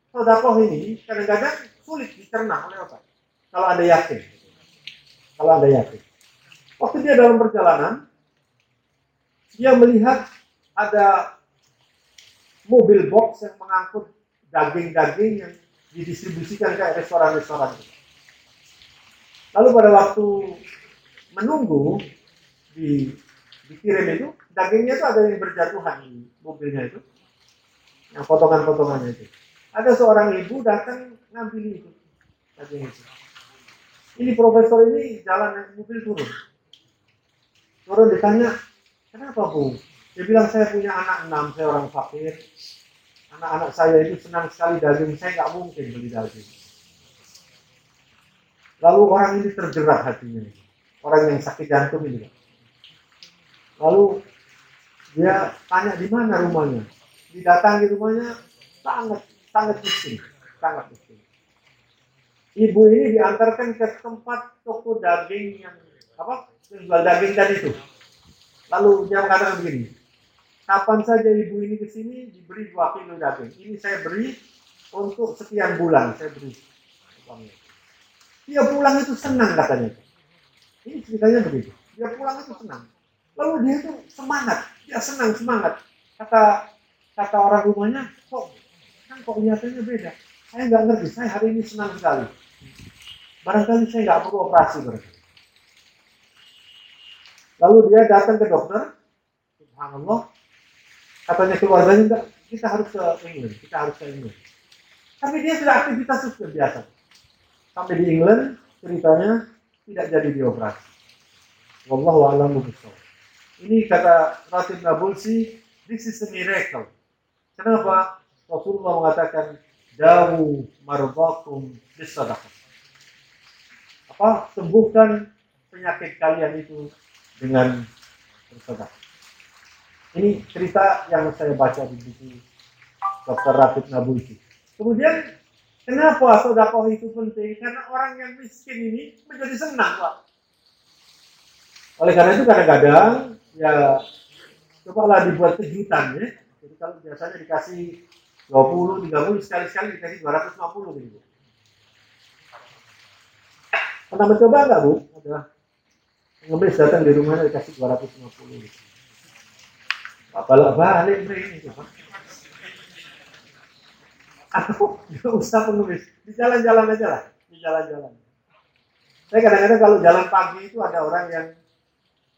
sodakoh ini kadang-kadang sulit dicerna oleh otak. Kalau Anda yakin. Kalau Anda yakin. Waktu dia dalam perjalanan, dia melihat ada mobil box yang mengangkut daging-daging yang didistribusikan ke restoran-restoran. Lalu pada waktu menunggu di dikirim itu, dagingnya itu ada yang berjatuhan di mobilnya itu. Yang potongan-potongannya itu. Ada seorang ibu datang ngambil itu daging itu. Ini profesor ini jalan mobil turun. Turun ditanya, kenapa bu? Dia bilang saya punya anak enam, saya orang fakir. Anak-anak saya itu senang sekali daging, saya nggak mungkin beli daging. Lalu orang ini tergerak hatinya, orang yang sakit jantung ini. Lalu dia tanya di mana rumahnya. Didatangi rumahnya sangat sangat miskin, sangat miskin. Ibu ini diantarkan ke tempat toko daging yang apa jual daging tadi itu. Lalu dia mengatakan begini, kapan saja ibu ini ke sini diberi dua kilo daging. Ini saya beri untuk sekian bulan saya beri. Dia pulang itu senang katanya. Ini ceritanya begitu. Dia pulang itu senang. Lalu dia itu semangat, dia senang semangat. Kata kata orang rumahnya, kok kan kok nyatanya beda. Saya nggak ngerti, saya hari ini senang sekali. Barangkali saya nggak perlu operasi berarti. Lalu dia datang ke dokter, subhanallah, katanya keluarganya enggak, kita harus ke England, kita harus ke England. Tapi dia sudah aktivitas seperti biasa. Sampai di England, ceritanya tidak jadi dioperasi. Wallahu a'lam bishawab. Ini kata Ratib Nabulsi, this is a miracle. Kenapa? Rasulullah mengatakan, Dawu marbakum bisadaqah. Apa? Sembuhkan penyakit kalian itu dengan bersedekah. Ini cerita yang saya baca di buku Dr. Ratib Nabulsi. Kemudian kenapa sodakoh itu penting? Karena orang yang miskin ini menjadi senang, Pak. Oleh karena itu kadang-kadang ya cobalah dibuat kejutan ya. Jadi kalau biasanya dikasih 20, 30, sekali-sekali dikasih 250 gitu. Pernah mencoba nggak Bu? Ada ngemis datang di rumahnya dikasih 250 gitu. Apalah balik ini coba. Aku nggak usah pengemis, di jalan-jalan aja lah, di jalan-jalan. Saya kadang-kadang kalau jalan pagi itu ada orang yang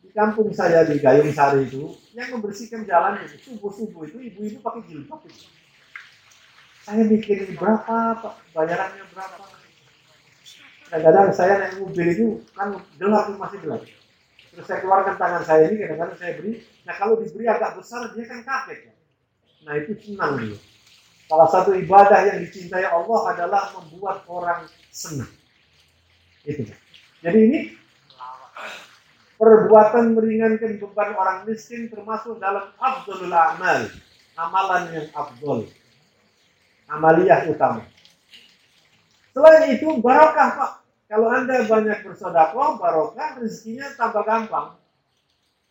di kampung saya di Gayung Sari itu yang membersihkan jalan itu subuh-subuh itu ibu-ibu pakai jilbab itu. Saya mikir berapa pak bayarannya berapa? kadang-kadang saya naik mobil itu kan gelap masih gelap terus saya keluarkan tangan saya ini kadang-kadang saya beri nah kalau diberi agak besar dia kan kaget ya. nah itu senang dia salah satu ibadah yang dicintai Allah adalah membuat orang senang itu jadi ini perbuatan meringankan beban orang miskin termasuk dalam abdul amal. Amalan yang abdul. Amaliyah utama. Selain itu barokah pak. Kalau anda banyak bersodakoh barokah rezekinya tambah gampang.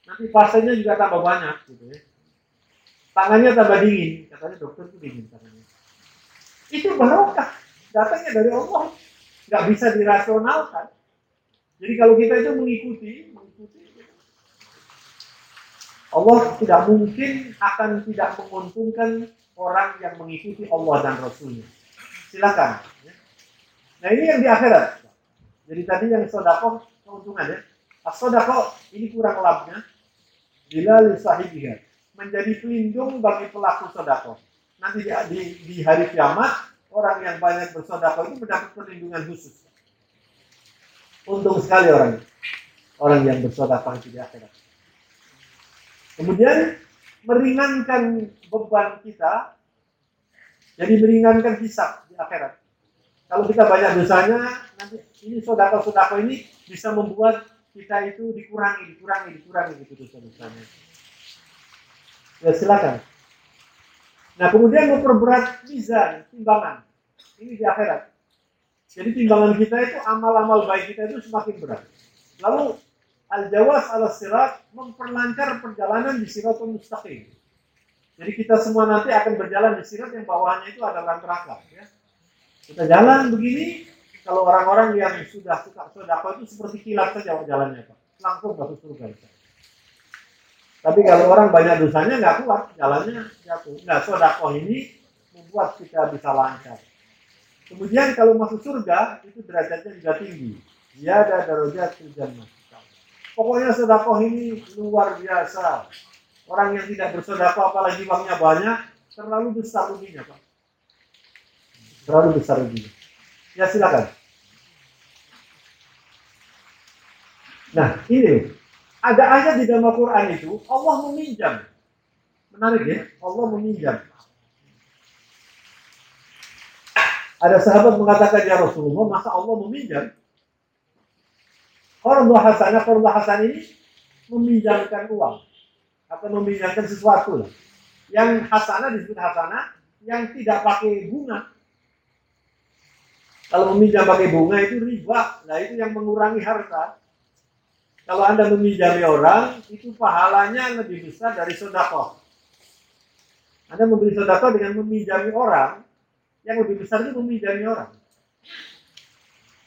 Nanti pasenya juga tambah banyak gitu ya. Tangannya tambah dingin. Katanya dokter itu dingin tangannya. Itu barokah. Datangnya dari Allah. Nggak bisa dirasionalkan. Jadi kalau kita itu mengikuti Allah tidak mungkin akan tidak menguntungkan orang yang mengikuti Allah dan Rasulnya. Silakan. Nah ini yang di akhirat. Jadi tadi yang sodako keuntungan ya. Sodako ini kurang labnya. Bila lisahibiha. Menjadi pelindung bagi pelaku sodako. Nanti di, di, di hari kiamat orang yang banyak bersodako itu mendapat perlindungan khusus. Untung sekali orang orang yang bersodako di akhirat. Kemudian meringankan beban kita, jadi meringankan hisap di akhirat. Kalau kita banyak dosanya, nanti ini sodako-sodako ini bisa membuat kita itu dikurangi, dikurangi, dikurangi gitu dosa-dosanya. Ya silakan. Nah kemudian memperberat mizan, timbangan. Ini di akhirat. Jadi timbangan kita itu amal-amal baik kita itu semakin berat. Lalu Al-Jawas ala sirat memperlancar perjalanan di siratul mustaqim. Jadi kita semua nanti akan berjalan di sirat yang bawahnya itu adalah neraka. Ya. Kita jalan begini, kalau orang-orang yang sudah suka sodako itu seperti kilat saja jalannya Pak. Langsung masuk surga. Itu. Tapi kalau orang banyak dosanya nggak kuat, jalannya jatuh. Nah sodako ini membuat kita bisa lancar. Kemudian kalau masuk surga, itu derajatnya juga tinggi. Dia ada darajat jannah. Pokoknya sedekah ini luar biasa. Orang yang tidak bersedekah apalagi uangnya banyak, terlalu besar ruginya, Pak. Terlalu besar ruginya. Ya silakan. Nah, ini ada ayat di dalam Al-Quran itu Allah meminjam. Menarik ya, Allah meminjam. Ada sahabat mengatakan ya Rasulullah, masa Allah meminjam? Qardha hasanah, qardha hasanah ini meminjamkan uang atau meminjamkan sesuatu. Yang hasanah disebut hasanah, yang tidak pakai bunga. Kalau meminjam pakai bunga itu riba, nah itu yang mengurangi harta. Kalau Anda meminjami orang, itu pahalanya lebih besar dari sodako. Anda memberi sodako dengan meminjami orang, yang lebih besar itu meminjami orang.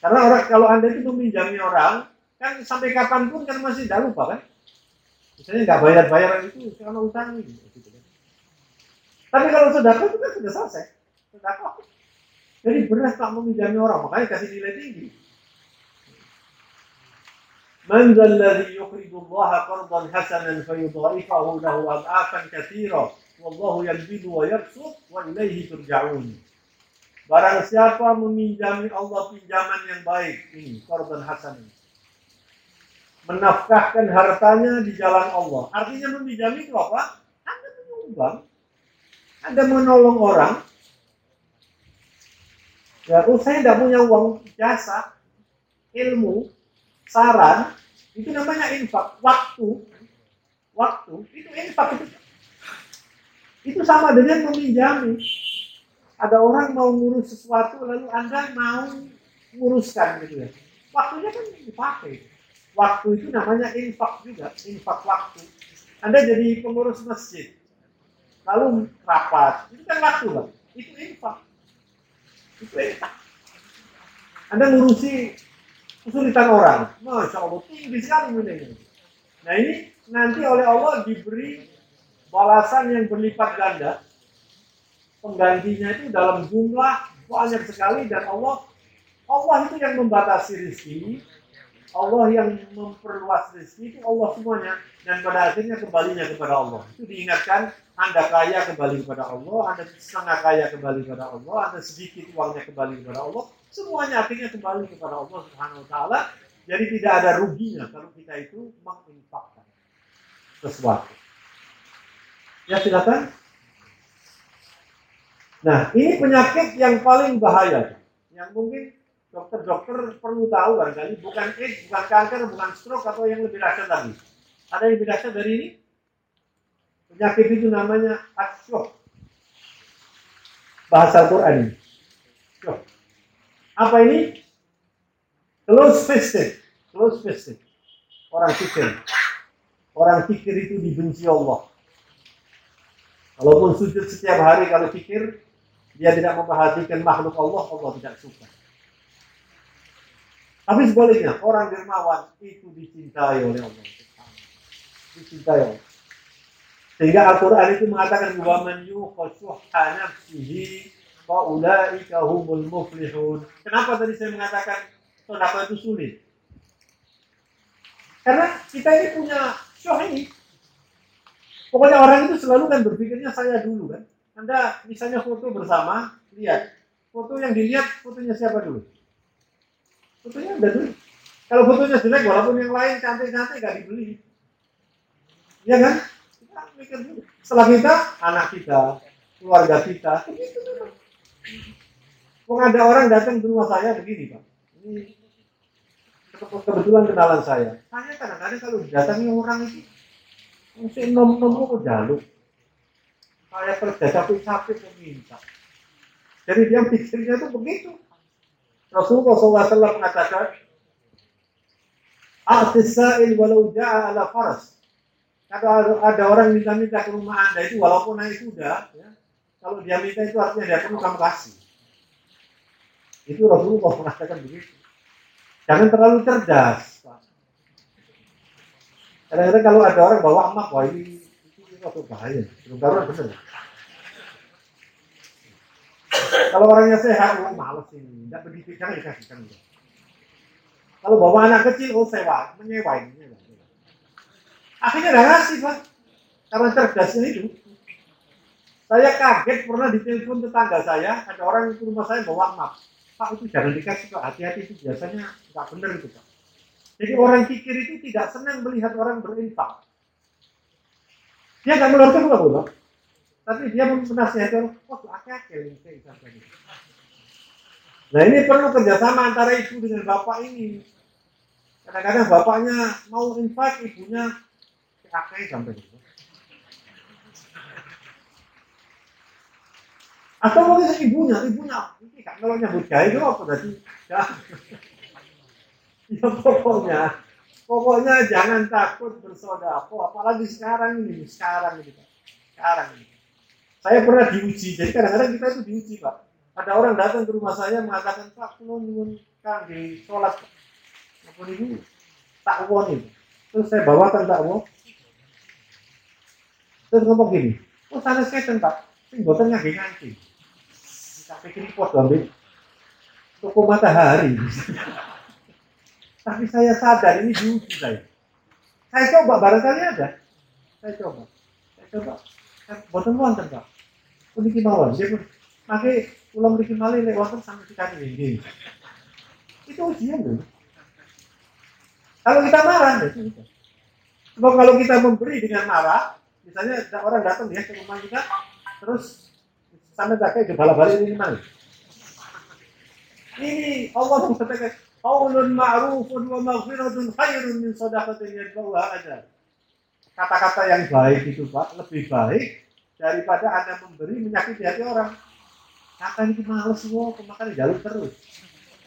Karena orang kalau Anda itu meminjami orang, Kan sampai kapan pun kan masih tidak lupa kan. Misalnya nggak bayar-bayaran itu karena utang gitu. kan. Tapi kalau sudah itu kan sudah selesai. Sudah Jadi beras tak meminjami orang, makanya kasih nilai tinggi. Turja'un. Barang siapa meminjami Allah pinjaman yang baik ini korban hasan menafkahkan hartanya di jalan Allah. Artinya meminjami itu apa? Anda menyumbang, Anda menolong orang. Ya, oh saya tidak punya uang jasa, ilmu, saran, itu namanya infak. Waktu, waktu itu infak itu. Itu sama dengan meminjami. Ada orang mau ngurus sesuatu lalu Anda mau nguruskan gitu ya. Waktunya kan dipakai waktu itu namanya infak juga, infak waktu. Anda jadi pengurus masjid, lalu rapat, itu kan waktu bang, itu infak. Itu infak. Anda ngurusi kesulitan orang, masya Allah tinggi sekali ini. Nah ini nanti oleh Allah diberi balasan yang berlipat ganda, penggantinya itu dalam jumlah banyak sekali dan Allah Allah itu yang membatasi rezeki Allah yang memperluas rezeki itu Allah semuanya dan pada akhirnya kembalinya kepada Allah. Itu diingatkan Anda kaya kembali kepada Allah, Anda setengah kaya kembali kepada Allah, Anda sedikit uangnya kembali kepada Allah. Semuanya akhirnya kembali kepada Allah Subhanahu wa taala. Jadi tidak ada ruginya kalau kita itu menginfakkan sesuatu. Ya silakan. Nah, ini penyakit yang paling bahaya. Yang mungkin dokter-dokter perlu tahu barangkali bukan AIDS, bukan kanker, bukan stroke atau yang lebih dahsyat lagi. Ada yang lebih dahsyat dari ini? Penyakit itu namanya asyok. Bahasa Al-Quran ini. Syok. Apa ini? Close fisted. Close fisted. Orang pikir. Orang pikir itu dibenci Allah. Walaupun sujud setiap hari kalau pikir, dia tidak memperhatikan makhluk Allah, Allah tidak suka. Tapi sebaliknya, orang dermawan itu dicintai oleh Allah. Dicintai Allah. Sehingga Al-Quran itu mengatakan bahwa man yuqashuhha nafsihi fa ulaika humul muflihun. Kenapa tadi saya mengatakan sedekah itu sulit? Karena kita ini punya syuh ini. Pokoknya orang itu selalu kan berpikirnya saya dulu kan. Anda misalnya foto bersama, lihat. Foto yang dilihat, fotonya siapa dulu? Fotonya udah dulu. Kalau fotonya jelek, walaupun yang lain cantik-cantik gak dibeli. Iya kan? Kita mikir dulu. Setelah kita, anak kita, keluarga kita, Kok ada orang datang ke rumah saya begini Pak. Ini kebetulan kenalan saya. Saya kadang-kadang kalau datangi orang itu, mesti nom-nom kok jaluk. Saya kerja capek-capek meminta. Jadi dia pikirnya itu begitu. Rasulullah SAW mengatakan, A'tisail walau ja'a ala faras. Kalau ada orang minta-minta ke rumah Anda itu walaupun naik kuda, ya, kalau dia minta itu artinya dia perlu kamu kasih. Itu Rasulullah mengatakan begitu. Jangan terlalu cerdas. Kadang-kadang kalau ada orang bawa emak, wah ini itu itu bahaya. Belum darurat benar. Kalau orangnya sehat, oh males ini, tidak begitu jangan dikasihkan. Kalau bawa anak kecil, oh sewa, menyewa ini. Akhirnya udah ngasih pak, karena cerdasnya itu. Saya kaget pernah ditelepon tetangga saya, ada orang itu rumah saya bawa map. Pak itu jangan dikasih pak, hati-hati itu biasanya nggak benar itu pak. Jadi orang kikir itu tidak senang melihat orang berinfak. Dia nggak mengerti juga pak. Tapi dia menasihati oh akeh-akeh ini Nah ini perlu kerjasama antara ibu dengan bapak ini. Kadang-kadang bapaknya mau infak, ibunya akeh sampai itu. Atau mungkin ibunya, ibunya, ini kan kalau nyambut gawe itu apa berarti? Ya. ya pokoknya, pokoknya jangan takut bersodako, apalagi sekarang ini, sekarang ini, sekarang ini. Saya pernah diuji, jadi kadang-kadang kita itu diuji Pak. Ada orang datang ke rumah saya mengatakan, Pak, kalau nyuwun kang di sholat, apa ini tak itu. Terus saya bawakan tak won. Terus ngomong gini, oh sana seketen Pak, sing boten ngangge nganti. Tak pikir pot toko matahari. Tapi saya sadar ini diuji saya. Saya coba barangkali ada. Saya coba. Saya coba. Boten wonten Pak puniki mawon. Pakai ulang mriki malih lek wonten kita ini. Itu ujian loh. Kalau kita marah, ya. Sebab kalau kita memberi dengan marah, misalnya orang datang dia ke rumah kita, terus sampai kayak bala balik ini mana? Ini Allah mengatakan, Qaulun ma'rufun wa maghfiratun khairun min sadaqatin yadbawha ada. Kata-kata yang baik itu Pak, lebih baik daripada anda memberi menyakiti hati orang. Kata ini males semua kemakan jalur terus.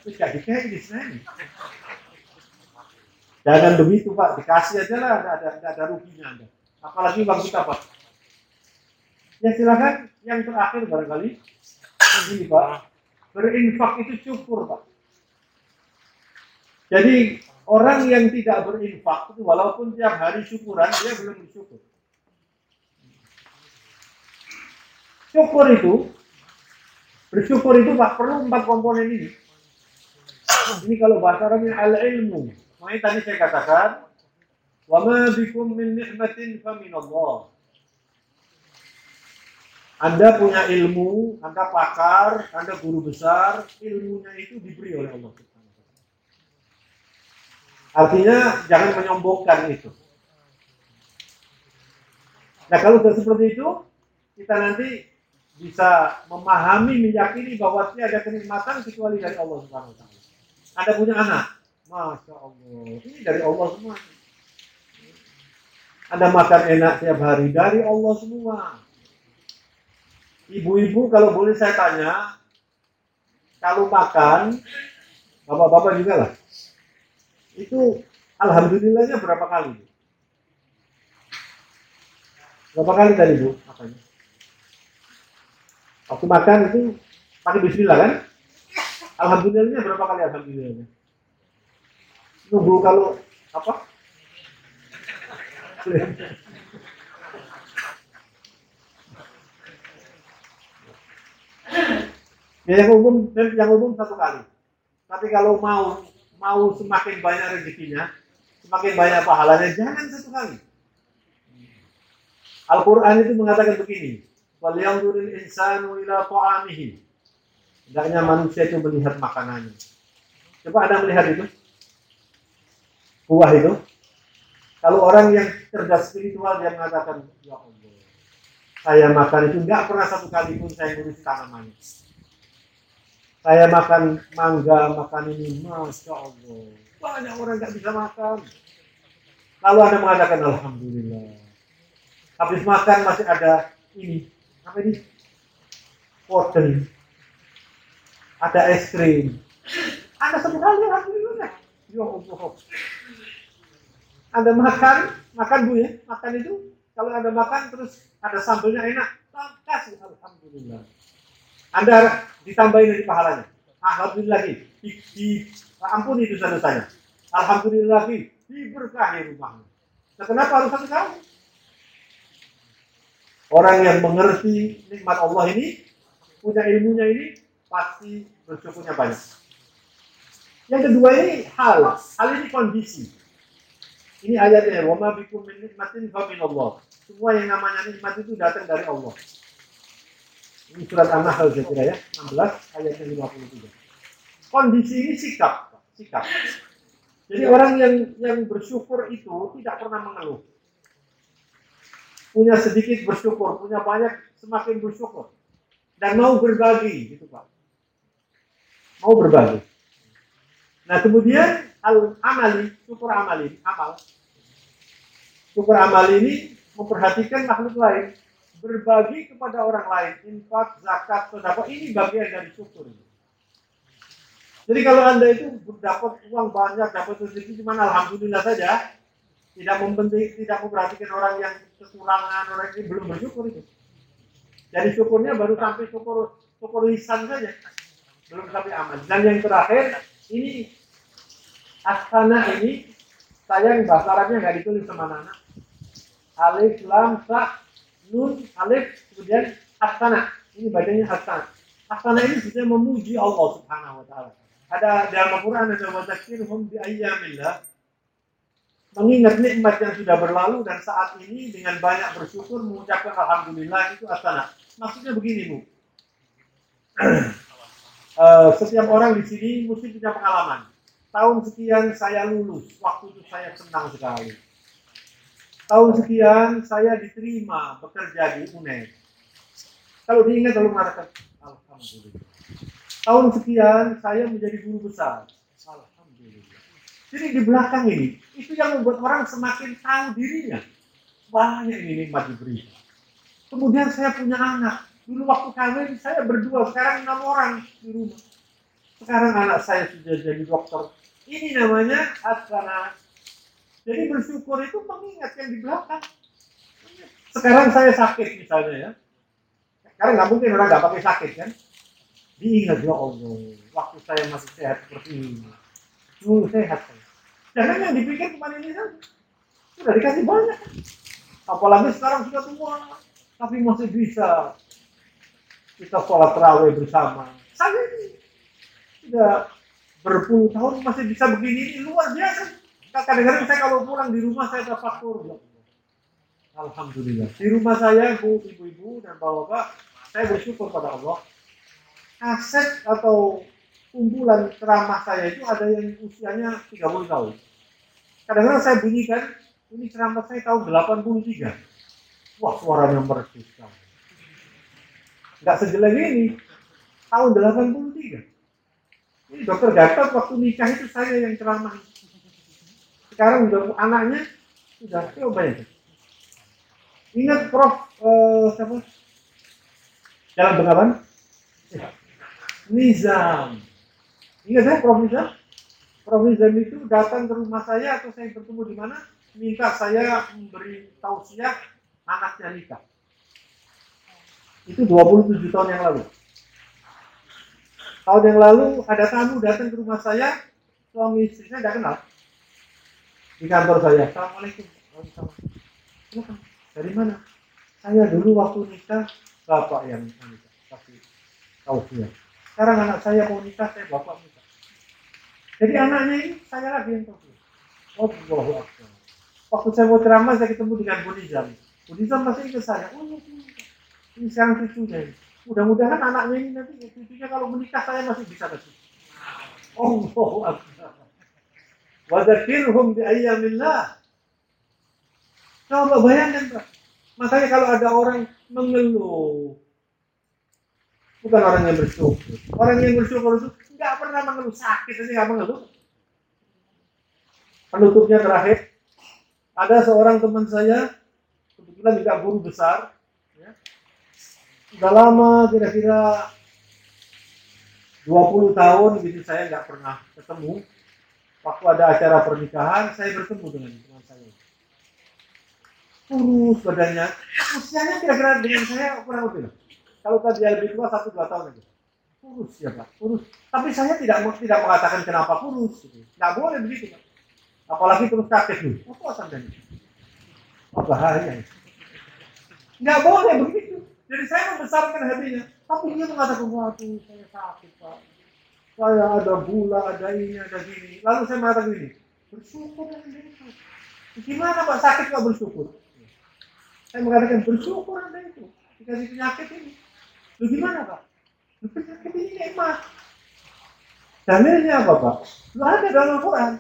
Terus gak dikasih di sini jangan begitu pak. Dikasih aja lah nggak ada nggak ada ruginya anda. Apalagi uang kita pak. Ya silakan. Yang terakhir barangkali. Ini pak. Berinfak itu syukur pak. Jadi orang yang tidak berinfak itu walaupun tiap hari syukuran dia belum bersyukur Syukur itu, bersyukur itu Pak perlu empat komponen ini. Ini kalau bahasa Arabnya al-ilmu. Makanya tadi saya katakan, wa ma bikum min ni'matin fa min Allah. Anda punya ilmu, Anda pakar, Anda guru besar, ilmunya itu diberi oleh Allah Artinya jangan menyombongkan itu. Nah kalau sudah seperti itu, kita nanti bisa memahami, meyakini bahwa tidak ada kenikmatan kecuali dari Allah Subhanahu wa taala. Anda punya anak, Masya Allah, ini dari Allah semua. Anda makan enak tiap hari dari Allah semua. Ibu-ibu kalau boleh saya tanya, kalau makan, bapak-bapak juga lah, itu alhamdulillahnya berapa kali? Berapa kali tadi Bu makanya? Waktu makan itu pakai bismillah kan? Alhamdulillahnya berapa kali alhamdulillahnya? Nunggu kalau apa? Ya, yang umum yang umum satu kali. Tapi kalau mau mau semakin banyak rezekinya, semakin banyak pahalanya, jangan satu kali. Al-Quran itu mengatakan begini, "Walyanzuril insanu ila ta'amihi." Hendaknya manusia itu melihat makanannya. Coba Anda melihat itu. Buah itu. Kalau orang yang cerdas spiritual dia mengatakan, "Ya Allah, saya makan itu enggak pernah satu kali pun saya ngurus tanamannya." Saya makan mangga, makan ini, Masya Allah. Banyak orang nggak bisa makan. Lalu Anda mengatakan, Alhamdulillah. Habis makan masih ada ini, apa ini? Poten. Ada es krim. Satu kali, Alhamdulillah. Ya Allah. Anda makan, makan Bu ya, makan itu. Kalau Anda makan terus ada sambelnya enak, kasih Alhamdulillah. Anda ditambahin dari pahalanya. Alhamdulillah di, di ampun itu dosanya. Alhamdulillah diberkahi rumahnya. Nah, kenapa harus satu kali? Orang yang mengerti nikmat Allah ini, punya ilmunya ini, pasti bersyukurnya banyak. Yang kedua ini hal, hal ini kondisi. Ini ayatnya, wa ma bikum min nikmatin fa Allah. Semua yang namanya nikmat itu datang dari Allah. Ini surat An-Nahl saya kira ya, 16 ayatnya 53. Kondisi ini sikap, sikap. Jadi orang yang yang bersyukur itu tidak pernah mengeluh. Punya sedikit bersyukur, punya banyak semakin bersyukur. Dan mau berbagi gitu Pak. Mau berbagi. Nah kemudian al-amali, syukur amali, amal. Syukur amal ini memperhatikan makhluk lain berbagi kepada orang lain, infak, zakat, sedekah ini bagian dari syukur. Jadi kalau anda itu dapat uang banyak, dapat rezeki cuma alhamdulillah saja, tidak mempenting, tidak memperhatikan orang yang kekurangan, ini belum bersyukur itu. Jadi syukurnya baru sampai syukur syukur lisan saja, belum sampai aman. Dan yang terakhir ini asana ini sayang bahasa Arabnya nggak ditulis sama anak. Alif lam sa nun alif kemudian asana ini bacanya asana asana ini bisa memuji Allah subhanahu wa ta'ala ada dalam Al-Quran ada wadakirhum bi ayyamillah mengingat nikmat yang sudah berlalu dan saat ini dengan banyak bersyukur mengucapkan alhamdulillah itu asana maksudnya begini bu uh, setiap orang di sini mesti punya pengalaman tahun sekian saya lulus waktu itu saya senang sekali tahun sekian saya diterima bekerja di UNED. Kalau diingat lalu mengatakan, Alhamdulillah. Tahun sekian saya menjadi guru besar. Jadi di belakang ini, itu yang membuat orang semakin tahu dirinya. Banyak ini nikmat diberi. Kemudian saya punya anak. Dulu waktu kawin saya berdua, sekarang enam orang di rumah. Sekarang anak saya sudah jadi dokter. Ini namanya asana jadi bersyukur itu mengingat yang di belakang. Sekarang saya sakit misalnya ya. Sekarang nggak mungkin orang nggak pakai sakit kan. Diingat ya Allah, waktu saya masih sehat seperti ini. Dulu sehat. Jangan yang dipikir cuma ini saja. Sudah dikasih banyak. Apalagi sekarang sudah tua, tapi masih bisa kita sholat terawih bersama. Saya ini sudah berpuluh tahun masih bisa begini, ini luar biasa kadang-kadang saya kalau pulang di rumah saya dapat ya Alhamdulillah. Di rumah saya, bu, ibu-ibu dan bapak-bapak saya bersyukur pada Allah. Kaset atau kumpulan ceramah saya itu ada yang usianya 30 tahun. Kadang-kadang saya bunyikan, ini ceramah saya tahun 83. Wah, suaranya merdu sekali. Nggak sejelek ini, tahun 83. Ini dokter Gatot waktu nikah itu saya yang ceramah. Sekarang udah anaknya sudah coba ya. Ingat Prof uh, siapa? Jalan Bengawan? Eh, Nizam. Ingat saya Prof Nizam itu datang ke rumah saya atau saya bertemu di mana? Minta saya memberi tausiah anaknya nikah. Itu 27 tahun yang lalu. Tahun yang lalu ada tamu datang ke rumah saya, suami istrinya tidak kenal. Di kantor saya, Assalamualaikum. Waalaikumsalam. Dari mana? Saya dulu waktu nikah bapak yang nikah kasih tahu dia. Sekarang anak saya mau nikah, saya bapak nikah. Jadi anaknya ini saya lagi yang tahu. Oh, Allah Waktu saya mau ceramah, saya ketemu dengan Bunizam. Bunizam masih ingat saya. Oh, iya. ini sekarang cucunya. Mudah-mudahan anaknya ini nanti cucunya kalau menikah saya masih bisa kasih. Allah Wadakirhum bi ayyamillah. Coba bayangkan, Pak. Makanya kalau ada orang mengeluh, bukan orang yang bersyukur. Orang yang bersyukur itu nggak pernah mengeluh sakit, ini nggak mengeluh. Penutupnya terakhir, ada seorang teman saya, kebetulan juga guru besar, ya. sudah lama kira-kira 20 tahun gitu saya nggak pernah ketemu. Waktu ada acara pernikahan, saya bertemu dengan teman saya kurus badannya usianya kira-kira dengan saya kurang lebih kalau tadi lebih tua satu dua tahun aja kurus ya pak kurus. Tapi saya tidak tidak mengatakan kenapa kurus gitu. nggak boleh begitu pak. Apalagi terus kakek dulu. Apa sampai oh, bahaya nggak boleh begitu. Jadi saya membesarkan hatinya. Tapi dia mengatakan waduh saya sakit pak. Saya ada gula ada ini ada gini. Lalu saya mengatakan ini bersyukur Gimana Pak? Sakit kok bersyukur? Saya mengatakan bersyukur Anda itu dikasih penyakit ini. Lu gimana Pak? Penyakit ini nikmat. Dalilnya apa Pak? Lu ada dalam Al-Quran.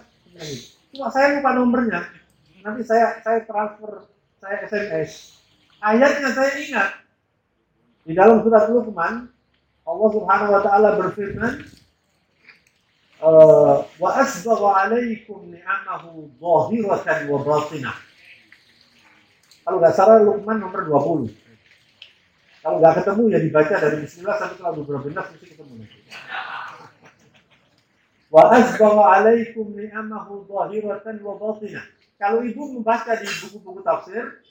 Cuma saya lupa nomornya. Nanti saya saya transfer, saya SMS. Ayatnya saya ingat. Di dalam surat Luqman, Allah Subhanahu wa taala berfirman, eh, wa asbagha 'alaikum ni'amahu dhahiratan wa batinah. Kalau nggak salah Luqman nomor 20. Kalau nggak ketemu ya dibaca dari Bismillah sampai kalau beberapa nas mesti ketemu. Wa asbagha alaikum ni'amahu zahiratan wa batinah. Kalau ibu membaca di buku-buku tafsir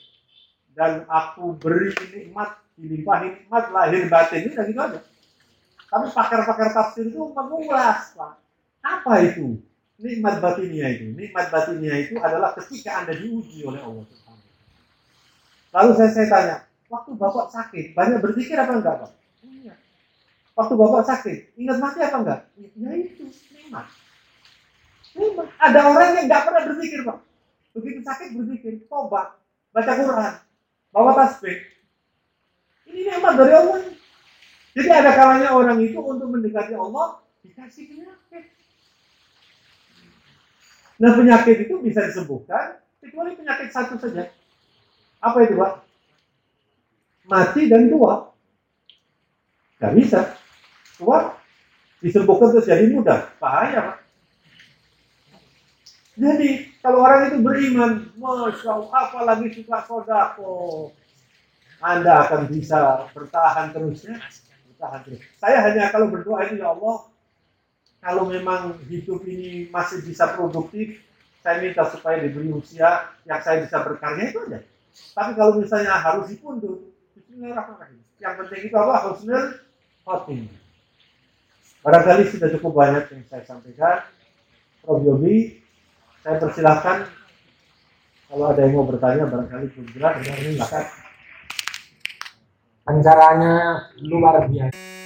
dan aku beri nikmat dilimpahi nikmat lahir batin ini gitu aja. Tapi pakar-pakar tafsir itu mengulas pak. Apa itu? Nikmat batinnya itu. Nikmat batinnya itu adalah ketika anda diuji oleh Allah. Lalu saya, saya tanya, waktu Bapak sakit, banyak berzikir apa enggak, Pak? Iya. Waktu Bapak sakit, ingat mati apa enggak? Ya itu, nikmat. Nikmat. Ada orang yang enggak pernah berzikir, Pak. Begitu sakit berzikir, tobat, baca Quran, bawa tasbih. Ini nikmat dari Allah. Jadi ada kalanya orang itu untuk mendekati Allah dikasih penyakit. Nah penyakit itu bisa disembuhkan kecuali penyakit satu saja, apa itu Pak? Mati dan tua. Gak bisa. Tua disembuhkan terus jadi muda. Bahaya Pak. Jadi kalau orang itu beriman, Masya Allah, apalagi suka sodako, Anda akan bisa bertahan terus ya. Bertahan terus. Saya hanya kalau berdoa itu ya Allah, kalau memang hidup ini masih bisa produktif, saya minta supaya diberi usia yang saya bisa berkarya itu aja. Tapi kalau misalnya harus dipundur, Bismillahirrahmanirrahim. Yang penting itu apa? Husnul khotimah. Barangkali sudah cukup banyak yang saya sampaikan. Prof. Yobi, saya persilahkan kalau ada yang mau bertanya barangkali belum jelas, silakan. Acaranya luar biasa.